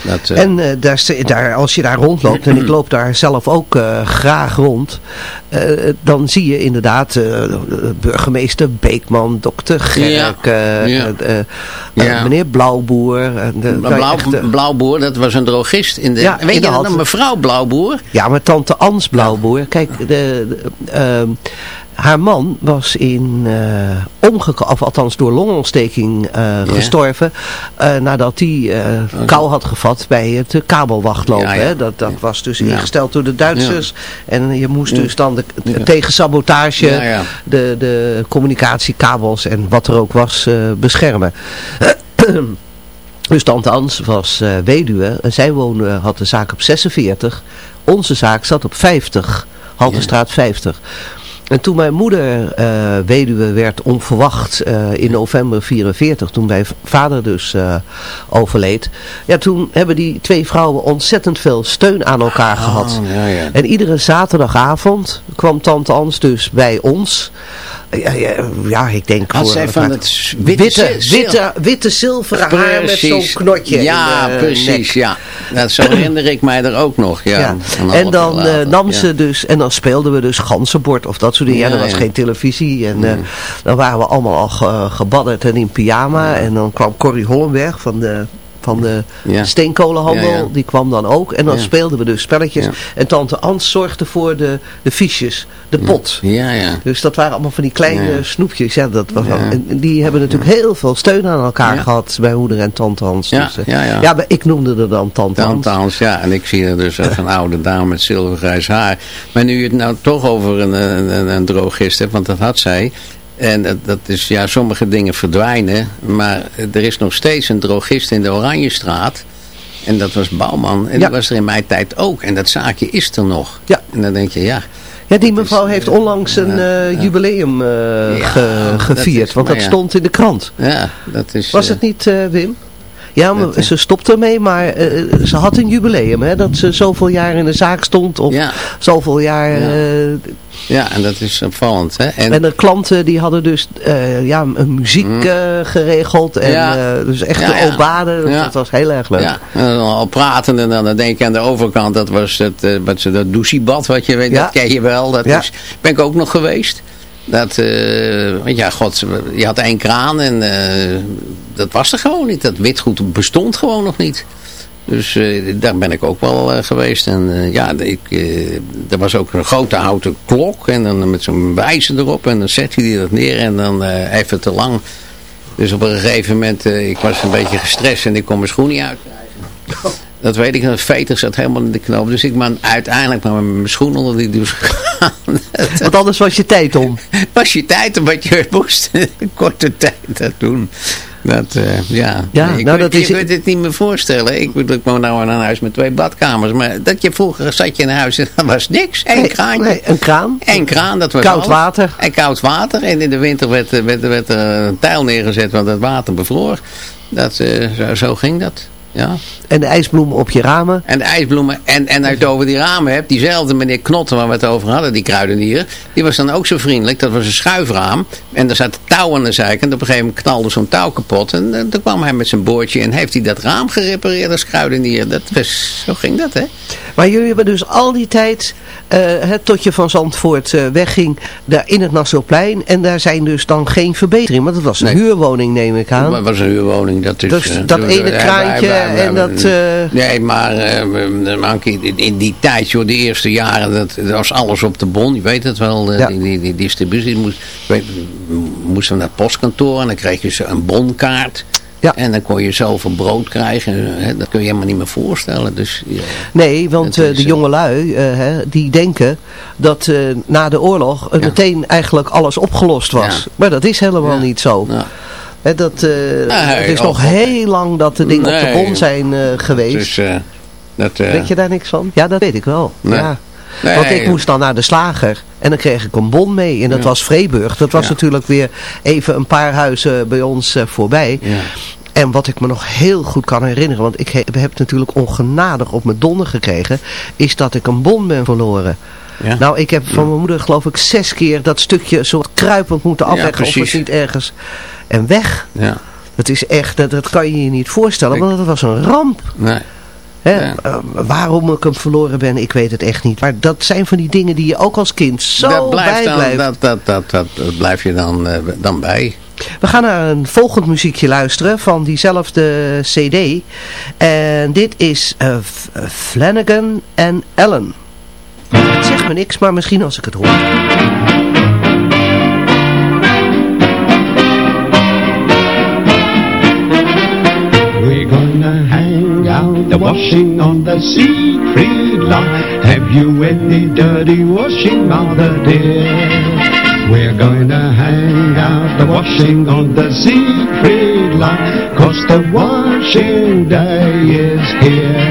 E: Dat, uh... En uh, daar, daar, als je daar rondloopt, en ik loop daar zelf ook uh, graag rond, dan zie je inderdaad burgemeester Beekman, dokter Gerk, ja. ja. meneer Blauwboer.
F: De, Blauw, echt, Blauwboer, dat was een drogist. In de,
E: ja,
F: weet je dan mevrouw Blauwboer?
E: Ja, maar tante Ans Blauwboer. Kijk, de, de ehm, haar man was in uh, of althans door longontsteking uh, gestorven. Uh, nadat hij kou had gevat bij het kabelwachtlopen. Ja, ja. Hè? Dat, dat was dus ingesteld door de Duitsers. En je moest dus dan de, tegen sabotage de, de communicatiekabels en wat er ook was beschermen. dus tante Ans was weduwe. En zij woonde, had de zaak op 46. Onze zaak zat op 50. Haltestraat 50. En toen mijn moeder uh, weduwe werd onverwacht uh, in november 44, toen mijn vader dus uh, overleed. Ja, toen hebben die twee vrouwen ontzettend veel steun aan elkaar oh, gehad.
F: Ja, ja.
E: En iedere zaterdagavond kwam tante Ans dus bij ons. Ja, ik denk
F: Had voor... zij van het witte,
E: witte, witte, witte zilveren precies. haar met zo'n knotje
F: Ja,
E: in,
F: precies,
E: nek.
F: ja. Dat zo herinner ik mij er ook nog, ja.
E: ja. En dan uh, nam ze dus, en dan speelden we dus ganzenbord of dat soort dingen. Ja, er was geen televisie en uh, dan waren we allemaal al ge, gebadderd en in pyjama. En dan kwam Corrie Hollenberg van de van de
F: ja.
E: steenkolenhandel,
F: Ja, ja.
E: die kwam dan ook. En dan speelden we dus spelletjes. En tante Ans zorgde voor de, de fiches, de pot.
F: Ja, ja.
E: Dus dat waren allemaal van die kleine snoepjes. Ja, dat was en die hebben natuurlijk heel veel steun aan elkaar gehad bij moeder en tante Hans.
F: Ja,
E: Dus, eh,
F: ja, ja.
E: ja, maar ik noemde er dan tante Hans.
F: Tante Hans, ja. En ik zie er dus als een oude dame met zilvergrijs haar. Maar nu je het nou toch over een, een, een, een drogist hebt, want dat had zij. En dat, dat is, ja, sommige dingen verdwijnen. Maar er is nog steeds een drogist in de Oranjestraat. En dat was Bouwman. En
E: Ja.
F: die was er in mijn tijd ook. En dat zaakje is er nog.
E: Ja.
F: En dan denk je, ja.
E: Ja, die
F: Dat
E: mevrouw heeft
F: eh,
E: onlangs een jubileum
F: Ja,
E: ge-
F: dat
E: gevierd.
F: is-
E: want dat
F: ja.
E: stond in de krant.
F: Ja, dat is...
E: Was
F: eh,
E: het niet, eh, Wim? Ja, maar
F: Dat, eh,
E: ze stopte ermee, maar eh, ze had een jubileum. Hè, dat ze zoveel jaar in de zaak stond. Of
F: Ja.
E: zoveel jaar...
F: Ja.
E: eh,
F: Ja, en dat is opvallend. Hè? En,
E: en de klanten die hadden dus eh, ja, een muziek eh, geregeld. En,
F: Mm. Ja.
E: eh, dus echt de obade. Dus. Dat was heel erg leuk.
F: Ja, en dan al praten en dan denk ik aan de overkant, dat was het, eh, wat ze, dat douchebad, wat je weet, dat ken je wel. Dat is, ben ik ook nog geweest. Dat, eh, ja, god, je had één kraan en eh, dat was er gewoon niet. Dat witgoed bestond gewoon nog niet. Dus eh, daar ben ik ook wel geweest. En ja, ik, er was ook een grote houten klok. En dan met zo'n wijzer erop. En dan zet hij dat neer. En dan even te lang. Dus op een gegeven moment, ik was een beetje gestrest. En ik kon mijn schoen niet uitkrijgen. Dat weet ik, een veter zat helemaal in de knoop. Dus ik ben uiteindelijk maar met mijn schoen onder die douche gegaan.
E: Want anders was je tijd om.
F: was je tijd om wat je moest. Korte tijd dat doen. Dat, eh, ja,
E: Ja,
F: ik,
E: nou, is-
F: je kunt het niet meer voorstellen. Ik bedoel, ik woon nou in een huis met twee badkamers. Maar dat je vroeger zat je in een huis en dat was niks. Eén
E: Nee,
F: kraantje.
E: nee, een kraan.
F: Eén kraan, dat was
E: Koud
F: alles.
E: water.
F: En koud water. En in de winter werd, werd, werd er een tijl neergezet, want het water bevroor. Dat, eh, zo, zo ging dat. Ja.
E: En de ijsbloemen op je ramen.
F: En de ijsbloemen. En, en als je het over die ramen hebt, diezelfde meneer Knotten waar we het over hadden, die kruidenier. Die was dan ook zo vriendelijk. Dat was een schuifraam. En er zat touw aan de zijkant. Op een gegeven moment knalde zo'n touw kapot. En, eh, toen kwam hij met zijn boordje en heeft hij dat raam gerepareerd als kruidenier. Dat was, zo ging dat, hè?
E: Maar jullie hebben dus al die tijd, het tot je van Zandvoort eh, wegging, daar in het Nassauplein. En daar zijn dus dan geen verbeteringen. Want het was een
F: Nee.
E: huurwoning, neem ik aan.
F: Dat was een huurwoning. Dat, is,
E: Dus
F: eh,
E: dat ene kraantje en dat, eh,
F: Nee, maar eh, in- die tijd, joh, de eerste jaren, dat, dat was alles op de bon. Je weet het wel, eh,
E: Ja.
F: die, die, die distributie. Moest, weet, we naar het postkantoor en dan kreeg je zo een bonkaart.
E: Ja.
F: En dan kon je zoveel brood krijgen. Hè, dat kun je helemaal niet meer voorstellen. Dus, ja.
E: Nee, want eh, de
F: eh,
E: jongelui, eh, hè, die denken dat na de oorlog
F: Ja.
E: meteen eigenlijk alles opgelost was. Maar dat is helemaal niet zo. Hè, dat, eh, het is nog heel lang dat de dingen op de
F: Nee,
E: bon zijn geweest.
F: Dus, dat,
E: Weet je daar niks van? Ja, dat weet ik wel.
F: Nee.
E: Ja.
F: Nee,
E: Want ik moest dan naar de slager en dan kreeg ik een bon mee. En dat
F: Ja.
E: was Vreeburg. Dat was
F: Ja.
E: natuurlijk weer even een paar huizen bij ons eh, voorbij.
F: Ja.
E: En wat ik me nog heel goed kan herinneren, want ik he- heb natuurlijk ongenadig op mijn donder gekregen, is dat ik een bon ben verloren.
F: Ja.
E: Nou, ik heb van mijn moeder geloof ik zes keer dat stukje soort kruipend moeten
F: Ja,
E: afleggen of het
F: precies.
E: niet ergens. En weg.
F: ja.
E: Dat is echt, dat, dat kan je je niet voorstellen,
F: Ik-
E: want dat was een ramp.
F: Nee.
E: Hè?
F: Ja.
E: Eh, waarom ik hem verloren ben, ik weet het echt niet. Maar dat zijn van die dingen die je ook als kind zo
F: dat blijft dan,
E: bijblijft.
F: dat, dat, dat, dat, dat blijf je dan, eh, dan bij.
E: We gaan naar een volgend muziekje luisteren van diezelfde cd. En dit is eh, Flanagan en Ellen. Het zegt me niks, maar misschien als ik het hoor.
H: Hang out the washing on the Siegfried line. Have you any dirty washing, mother dear? We're gonna hang out the washing on the Siegfried line. Cause the washing day is here.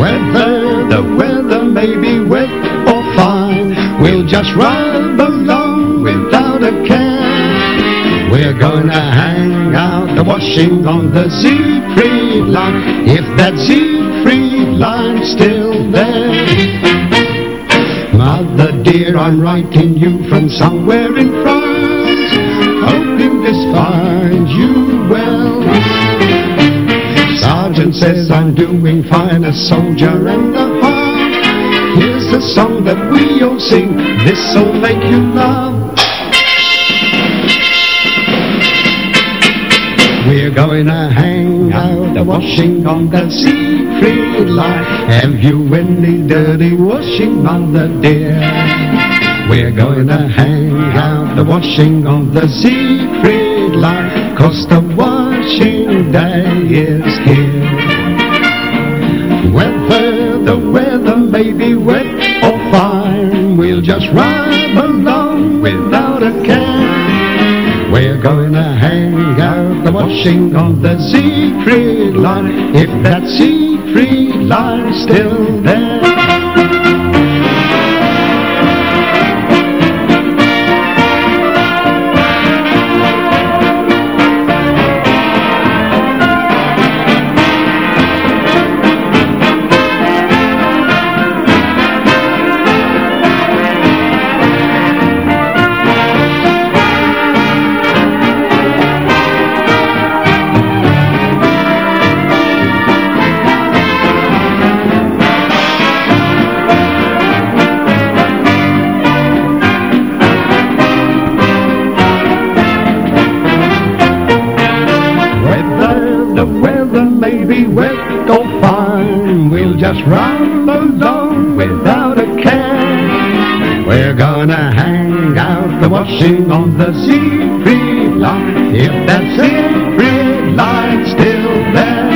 H: Whether the weather may be wet or fine, we'll just run along without a care. We're gonna hang out the washing on the Line, if that Siegfried line's still there. Mother dear, I'm writing you from somewhere in France, hoping this finds you well. Sergeant says I'm doing fine, a soldier and a heart. Here's the song that we all sing, this'll make you laugh. We're going to out the washing on the Siegfried line. Have you any dirty washing, mother dear? We're going to hang out the washing on the Siegfried line. Cause the washing day is here. Whether the weather may be wet or fine, we'll just ride along without a care. We're going to the washing on the Siegfried line, if that Siegfried line's still there. Just roll along without a care. We're gonna hang out the washing on the Siegfried line, if that Siegfried line's still there.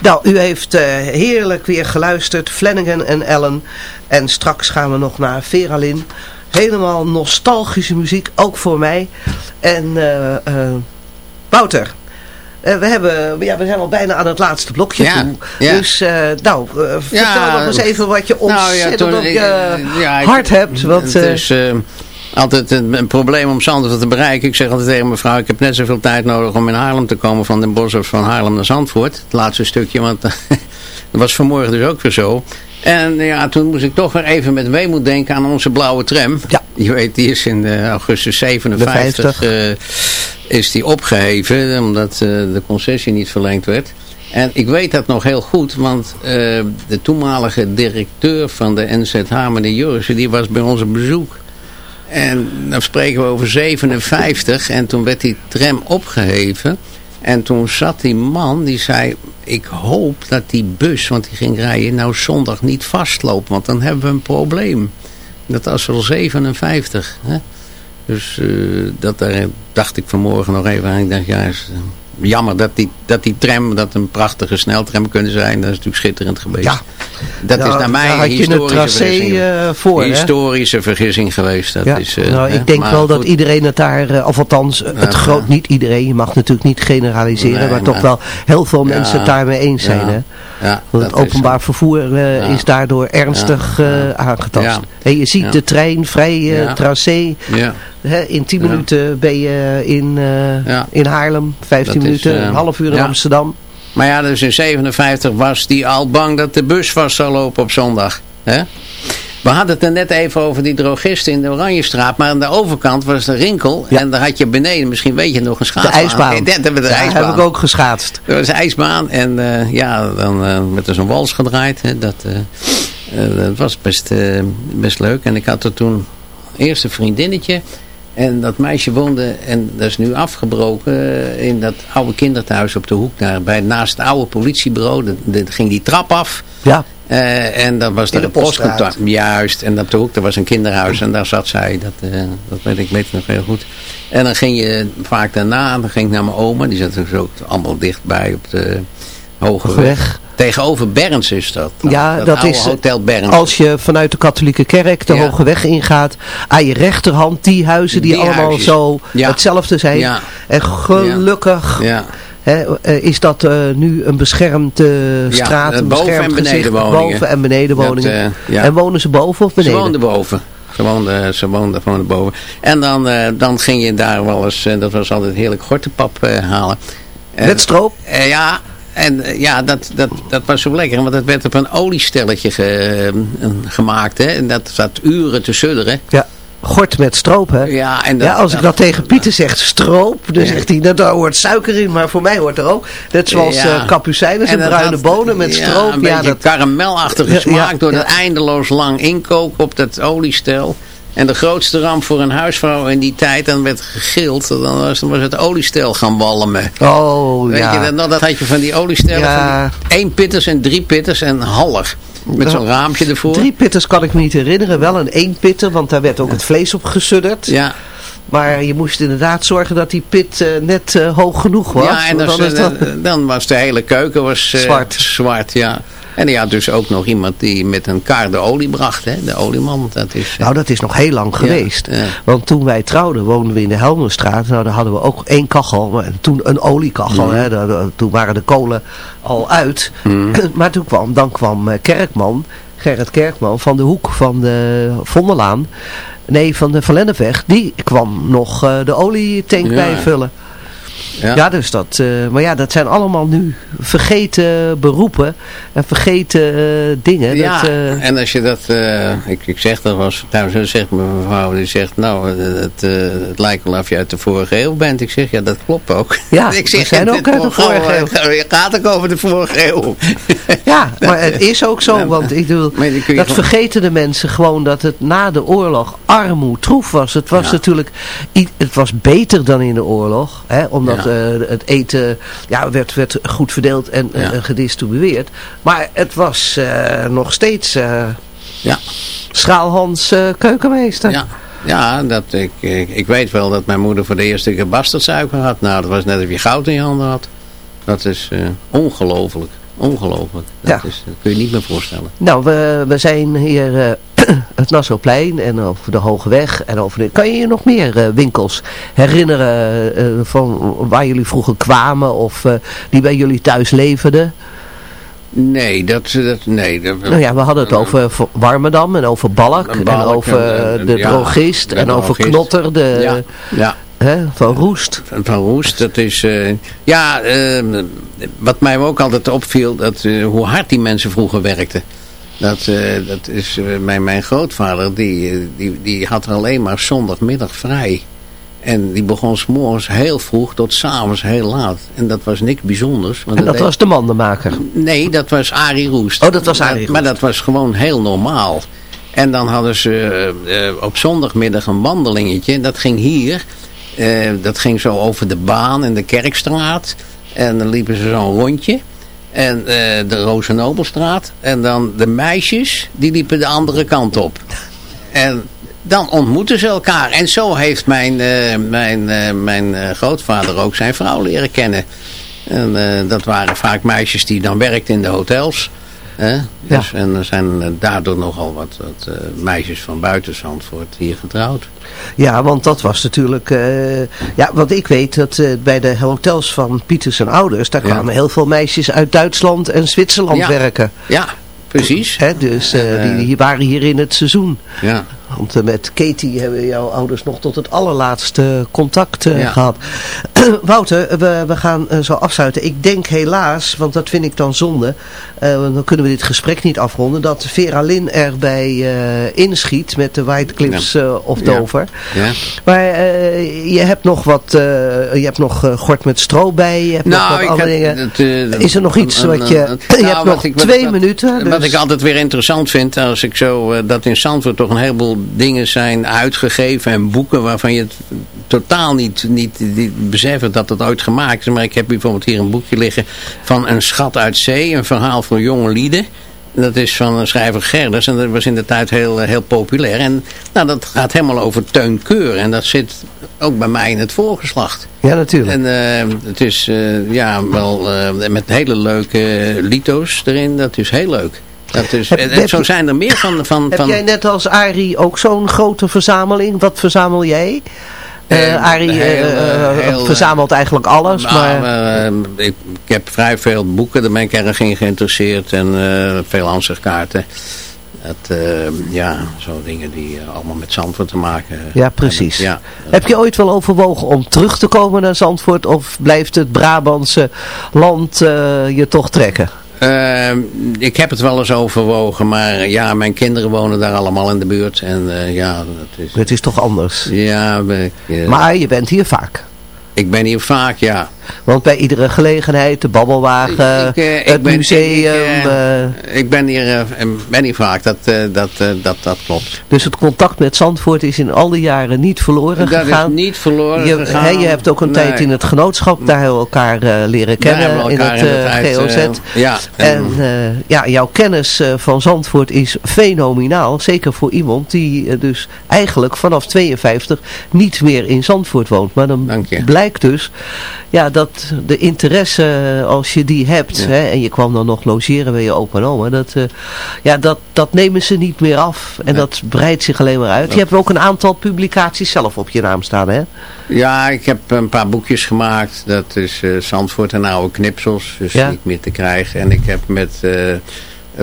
E: Nou, u heeft eh, heerlijk weer geluisterd, Flanagan en Ellen. En straks gaan we nog naar Veralin. Helemaal nostalgische muziek, ook voor mij. En eh, eh, Wouter, eh, we, hebben, ja, we zijn al bijna aan het laatste blokje
F: Ja,
E: toe.
F: ja.
E: Dus eh, nou, eh, vertel nog eens even wat je
F: nou
E: ontzettend
F: toen
E: op je hart hebt. Want,
F: het is altijd een, een probleem om Zandvoort te bereiken. Ik zeg altijd tegen mevrouw, ik heb net zoveel tijd nodig om in Haarlem te komen van Den Bosch of van Haarlem naar Zandvoort. Het laatste stukje, want dat was vanmorgen dus ook weer zo. En ja, toen moest ik toch weer even met weemoed denken aan onze blauwe tram.
E: Ja.
F: Je weet, die is in eh, augustus 57
E: De
F: eh, is die opgeheven, omdat eh, de concessie niet verlengd werd. En ik weet dat nog heel goed, want eh, de toenmalige directeur van de NZH, meneer Jurissen, die was bij ons op bezoek. En dan spreken we over 57 en toen werd die tram opgeheven. En toen zat die man, die zei, ik hoop dat die bus, want die ging rijden, nou zondag niet vastloopt, want dan hebben we een probleem. Dat was wel 57. Hè? Dus eh, dat daar dacht ik vanmorgen nog even aan. Ik dacht, ja, eh, jammer dat die, dat die tram, dat een prachtige sneltram kunnen zijn. Dat is natuurlijk schitterend geweest.
E: Ja.
F: Dat
E: Nou,
F: is naar mij een historische
E: tracé,
F: vergissing.
E: eh, voor, hè?
F: Historische vergissing geweest. Dat
E: ja,
F: is, eh,
E: nou, ik denk
F: maar
E: wel dat iedereen het daar, eh, of althans eh, het
F: Ja,
E: groot, niet iedereen, je mag natuurlijk niet generaliseren,
F: Nee,
E: maar toch wel heel veel mensen het daarmee eens zijn.
F: ja,
E: Hè?
F: Ja,
E: Want het
F: is-
E: openbaar vervoer eh, is daardoor ernstig eh, aangetast.
F: Ja.
E: Hè, je ziet de trein vrij eh,
F: Ja.
E: tracé. In 10
F: Ja.
E: minuten ben je in, eh, in Haarlem, 15
F: Dat is,
E: minuten,
F: eh,
E: een half uur in. Amsterdam.
F: maar ja, dus in 57 was die al bang dat de bus vast zou lopen op zondag. Hè? We hadden het er net even over die drogisten in de Oranjestraat. Maar aan de overkant was de rinkel.
E: Ja.
F: En daar had je beneden, misschien weet je nog, een
E: De
F: schaatsbaan.
E: ijsbaan.
F: Ja, dat hebben we de
E: Daar
F: ijsbaan.
E: heb ik ook geschaatst.
F: Er was een ijsbaan en eh, ja, dan eh, werd er zo'n wals gedraaid. Hè, dat, eh, eh, dat was best, eh, best leuk. En ik had er toen eerst een vriendinnetje. En dat meisje woonde, en dat is nu afgebroken, eh, in dat oude kinderthuis op de hoek. Daar, bij, naast het oude politiebureau. De, de- ging die trap af.
E: Ja,
F: Eh, en dat was
E: In
F: daar
E: de
F: een postkantoor.
E: Poststraat.
F: Juist. En op de hoek, daar was een kinderhuis. En daar zat zij. Dat, eh, dat weet ik weet ik nog heel goed. En dan ging je vaak daarna, dan ging ik naar mijn oma. Die zat dus ook allemaal dichtbij op de Hoge Weg.
E: weg.
F: Tegenover Berns is dat.
E: Ja, dat is,
F: Hotel Berns.
E: Als je vanuit de katholieke kerk de
F: Ja.
E: Hoge Weg ingaat, aan je rechterhand die huizen die,
F: Die
E: allemaal
F: huisjes.
E: zo
F: Ja.
E: hetzelfde zijn.
F: Ja.
E: En gelukkig
F: Ja,
E: hè, eh, is dat eh, nu een beschermde straat,
F: eh,
E: een
F: boven-
E: beschermd
F: en
E: gezicht, boven en.
F: Dat, eh, ja.
E: En wonen ze boven of
F: ze
E: beneden?
F: woonden boven. Ze woonde, ze woonde van boven. En dan, eh, dan ging je daar wel eens, eh, dat was altijd heerlijk gortenpap eh, halen. En-
E: Met stroop?
F: Eh, ja, en eh, ja, dat, dat, dat was zo lekker. Want het werd op een oliestelletje ge- eh, gemaakt. Hè? En dat zat uren te sudderen.
E: Ja, gort met stroop, hè?
F: Ja, en dat,
E: Ja, als ik dat tegen Pieter zeg, stroop, dan zegt hij, nou, daar hoort suiker in, maar voor mij hoort er ook, net zoals
F: Ja.
E: eh kapucijnes en
F: dat
E: bruine
F: had-
E: bonen met
F: ja,
E: stroop.
F: een
E: Ja,
F: beetje
E: dat,
F: karamelachtige smaak door dat eindeloos lang inkoken op dat oliestel. En de grootste ramp voor een huisvrouw in die tijd, dan werd gegild, dan was, dan was het oliestel gaan walmen.
E: oh,
F: Weet
E: ja.
F: je, dat, dat had je van die oliestellen,
E: Ja.
F: één pitters en drie pitters en haller. Met zo'n raampje ervoor.
E: Drie pitters kan ik me niet herinneren. Wel een één pitter, want daar werd ook het vlees op gesudderd.
F: Ja,
E: Maar je moest inderdaad zorgen dat die pit eh, net eh, hoog genoeg was.
F: ja en dan,
E: dan
F: was de hele keuken was, eh,
E: Zwart.
F: zwart ja. En die had dus ook nog iemand die met een kar de olie bracht. Hè? De olieman, dat is... eh,
E: Nou, dat is nog heel lang geweest.
F: ja.
E: Want toen wij trouwden, woonden we in de Helmerstraat. Nou, daar hadden we ook één kachel. maar Toen een oliekachel.
F: Mhm.
E: Hè, toen waren de kolen al uit. maar toen kwam, dan kwam eh, Kerkman, Gerrit Kerkman, van de hoek van de Vondellaan. Nee, van de Van Lennepweg. Die kwam nog eh, de olietank
F: Ja.
E: bijvullen.
F: Ja.
E: Ja, dus dat, eh, maar ja, dat zijn allemaal nu vergeten beroepen en vergeten eh, dingen.
F: Ja,
E: dat, eh,
F: en als je dat, ik, ik zeg dat was, zo zegt mijn mevrouw, die zegt, nou, het, het lijkt wel of je uit de vorige eeuw bent. Ik zeg, ja, dat klopt ook.
E: Ja,
F: ik
E: we zijn ook uit de vorige eeuw.
F: gaat ook over de vorige eeuw.
E: ja, maar het is ook zo, want ik bedoel,
F: je
E: dat vergeten de mensen gewoon dat het na de oorlog armoe troef was. Het was
F: Ja.
E: natuurlijk, het was beter dan in de oorlog, hè, omdat
F: Ja.
E: eh, het eten ja, werd, werd goed verdeeld en eh, gedistribueerd. Maar het was eh, nog steeds
F: Ja.
E: Schaalhans keukenmeester.
F: Ja, ja dat, ik, ik, ik weet wel dat mijn moeder voor de eerste keer bastardsuiker had. Nou, dat was net of je goud in je handen had. Dat is ongelooflijk. Ongelooflijk. Dat,
E: Ja.
F: is, dat kun je niet meer voorstellen.
E: Nou, we, we zijn hier het Nassauplein en over de Hoge Weg. En over de, kan je je nog meer eh, winkels herinneren eh, van waar jullie vroeger kwamen of eh, die bij jullie thuis leverden?
F: Nee, dat... dat nee, dat,
E: Nou ja, we hadden het over Warmerdam en over Balk, en over
F: en,
E: de
F: ja,
E: drogist
F: de
E: en over. Knotter de,
F: ja, ja.
E: hè, van Roest.
F: Van van Roest, dat is... ja, wat mij ook altijd opviel, dat, hoe hard die mensen vroeger werkten. Dat, eh, dat is eh, mijn, mijn grootvader, die, eh, die, die had alleen maar zondagmiddag vrij. En die begon s morgens heel vroeg tot s'avonds heel laat. En dat was niks bijzonders. want
E: En dat was de mandenmaker.
F: Nee, dat was Arie Roest.
E: Oh, dat was Arie
F: Maar dat was gewoon heel normaal. En dan hadden ze op zondagmiddag een wandelingetje. En dat ging hier. dat ging zo over de baan en de Kerkstraat. En dan liepen ze zo'n rondje. En eh, de Rozenobelstraat. En dan de meisjes, die liepen de andere kant op. En dan ontmoeten ze elkaar. En zo heeft mijn, eh, mijn, eh, mijn grootvader ook zijn vrouw leren kennen. En dat waren vaak meisjes die dan werkten in de hotels. Hè? Dus, En er zijn daardoor nogal wat, wat eh, meisjes van buiten Zandvoort hier getrouwd.
E: Ja, want dat was natuurlijk... eh, ja, want ik weet dat eh, bij de hotels van Pieters en ouders... daar
F: Ja.
E: kwamen heel veel meisjes uit Duitsland en Zwitserland
F: Ja.
E: werken.
F: Ja, precies.
E: Hè, dus die, die waren hier in het seizoen.
F: Ja.
E: Want eh, met Katie hebben jouw ouders nog tot het allerlaatste contact eh,
F: Ja.
E: gehad. Wouter, we, we gaan eh, zo afsluiten. Ik denk helaas, want dat vind ik dan zonde, dan kunnen we dit gesprek niet afronden, dat Vera Lynn erbij inschiet met de White Cliffs of. Dover.
F: Ja.
E: Maar je hebt nog wat, je hebt nog gort met stro bij, je hebt nog wat
F: ik
E: andere dingen.
F: het,
E: Is er nog iets wat je... je
F: nou,
E: hebt
F: wat
E: nog
F: ik-
E: twee
F: wat-
E: minuten.
F: Wat
E: dus-
F: ik altijd weer interessant vind, als ik zo, dat in Zandvoort toch een heleboel dingen zijn uitgegeven en boeken waarvan je het totaal niet, niet, niet beseffen dat het ooit gemaakt is. Maar ik heb bijvoorbeeld hier een boekje liggen van Een schat uit zee, een verhaal voor jonge lieden. Dat is van een schrijver Gerders en dat was in de tijd heel, eh, heel populair. En nou, dat gaat helemaal over Teun Keur en dat zit ook bij mij in het voorgeslacht.
E: Ja, natuurlijk.
F: En eh, het is eh, ja, wel met hele leuke lito's erin. Dat is heel leuk. Dat is,
E: Heb-
F: en,
E: heb
F: zo zijn er meer van... van,
E: Heb
F: van
E: jij net als Arie ook zo'n grote verzameling? Wat verzamel jij? Eh
F: Eh,
E: Arie eh,
F: heel, eh,
E: eh,
F: heel,
E: verzamelt eigenlijk alles,
F: Nou,
E: maar...
F: eh, ik, ik heb vrij veel boeken, daar ben ik erg in geïnteresseerd. En eh, veel ansichtkaarten. Het, eh, ja, zo dingen die eh, allemaal met Zandvoort te maken hebben.
E: Ja, precies.
F: Ja,
E: Heb je ooit wel overwogen om terug te komen naar Zandvoort? Of blijft het Brabantse land eh, je toch trekken?
F: Eh, ik heb het wel eens overwogen, maar ja, mijn kinderen wonen daar allemaal in de buurt. En eh, ja, dat is...
E: Het is toch anders?
F: Ja, ik, eh,
E: Maar je bent hier vaak.
F: ik ben hier vaak, ja.
E: Want bij iedere gelegenheid, de babbelwagen,
F: Ik, eh, ik
E: het
F: ben-
E: museum...
F: ik, eh,
E: eh,
F: Ik ben hier, ben hier vaak, dat, dat, dat, dat klopt.
E: dus het contact met Zandvoort is in al die jaren niet verloren
F: Dat
E: gegaan.
F: is niet verloren
E: Je,
F: gegaan.
E: je hebt ook een
F: Nee.
E: tijd in het genootschap daar elkaar leren kennen in het GOZ.
F: ja,
E: En ja, jouw kennis van Zandvoort is fenomenaal. Zeker voor iemand die dus eigenlijk vanaf 52 niet meer in Zandvoort woont. Maar dan blijkt dus ja, dat de interesse, eh, als je die hebt,
F: Ja.
E: hè, en je kwam dan nog logeren bij je opa en oma, dat, eh, ja, dat, dat nemen ze niet meer af. En
F: Nee.
E: dat breidt zich alleen maar uit. Je hebt ook een aantal publicaties zelf op je naam staan, hè?
F: Ja, ik heb een paar boekjes gemaakt. Dat is eh, Zandvoort en oude knipsels. Dus
E: Ja.
F: niet meer te krijgen. En ik heb met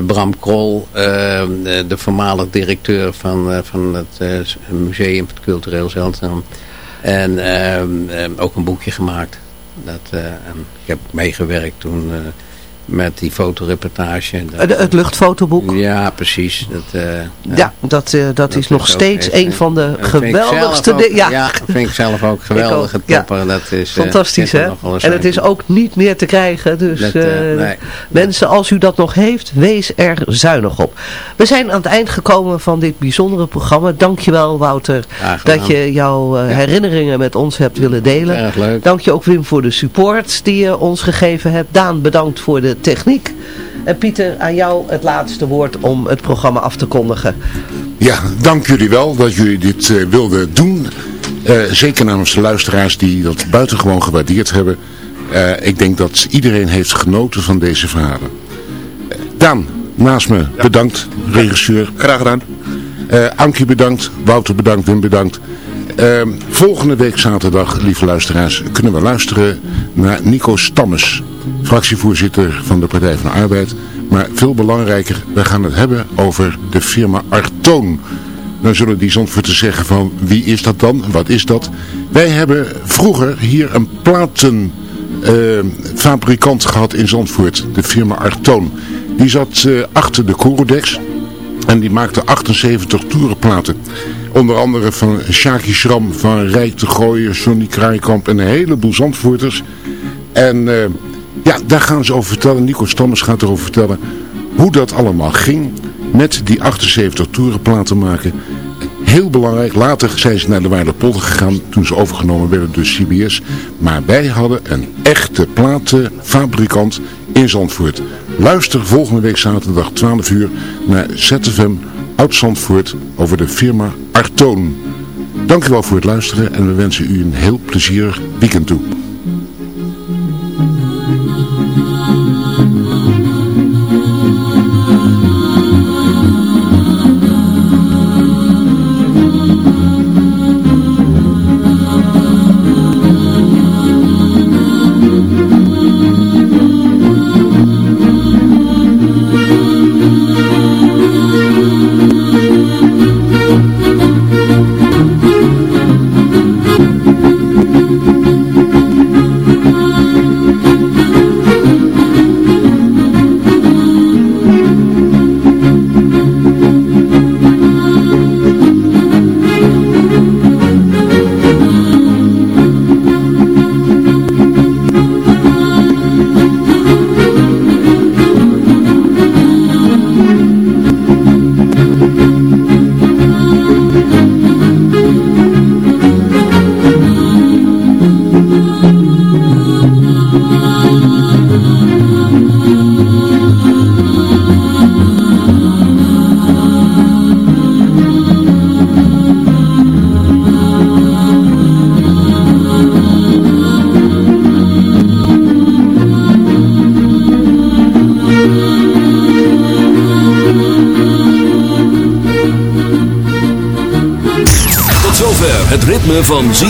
F: Bram Krol, de, voormalig directeur van, van het eh, museum, het cultureel centrum. En ehm, ehm, ook een boekje gemaakt. Dat, eh, en ik heb meegewerkt toen eh, met die fotoreportage. Dat-
E: Het, het luchtfotoboek.
F: Ja, precies. Dat, eh,
E: Ja, dat, eh, dat, is nog steeds een
F: eh,
E: van de
F: dat
E: geweldigste dingen.
F: Ja, dat vind ik zelf ook geweldige
E: ook, ja.
F: Dat is, eh,
E: Fantastisch, hè? En het is ook niet meer te krijgen. Dus
F: Dat, eh,
E: eh,
F: nee.
E: mensen, als u dat nog heeft, wees er zuinig op. We zijn aan het eind gekomen van dit bijzondere programma. Dankjewel, Wouter, dat je jouw eh, herinneringen met ons hebt willen delen.
F: Erg leuk.
E: Dank je ook, Wim, voor de support die je ons gegeven hebt. Daan, bedankt voor de techniek. En Pieter, aan jou het laatste woord om het programma af te kondigen.
D: Ja, dank jullie wel dat jullie dit eh, wilden doen. Eh, zeker namens de luisteraars die dat buitengewoon gewaardeerd hebben. Eh, ik denk dat iedereen heeft genoten van deze verhalen. Eh, Daan, naast me, bedankt, regisseur.
I: Graag gedaan.
D: Eh Ankie bedankt, Wouter bedankt, Wim bedankt. Eh, volgende week zaterdag, lieve luisteraars, kunnen we luisteren naar Nico Stammes, fractievoorzitter van de Partij van de Arbeid. Maar veel belangrijker, we gaan het hebben over de firma Artoon. Dan zullen die Zandvoorters zeggen van wie is dat dan? Wat is dat? Wij hebben vroeger hier een platenfabrikant gehad in Zandvoort, de firma Artoon. Die zat eh, achter de Corodex en die maakte 78 toerenplaten. Onder andere van Shaki Schram, van Rijk de Gooier, Johnny Kraaikamp en een heleboel Zandvoorters. En eh, ja, daar gaan ze over vertellen. Nico Stammers gaat erover vertellen hoe dat allemaal ging met die 78 toerenplaten maken. Heel belangrijk, later zijn ze naar de Waarderpolder gegaan toen ze overgenomen werden door CBS. Maar wij hadden een echte platenfabrikant in Zandvoort. Luister volgende week zaterdag 12 uur naar ZFM Oud Zandvoort over de firma Artoon. Dankjewel voor het luisteren en we wensen u een heel plezierig weekend toe.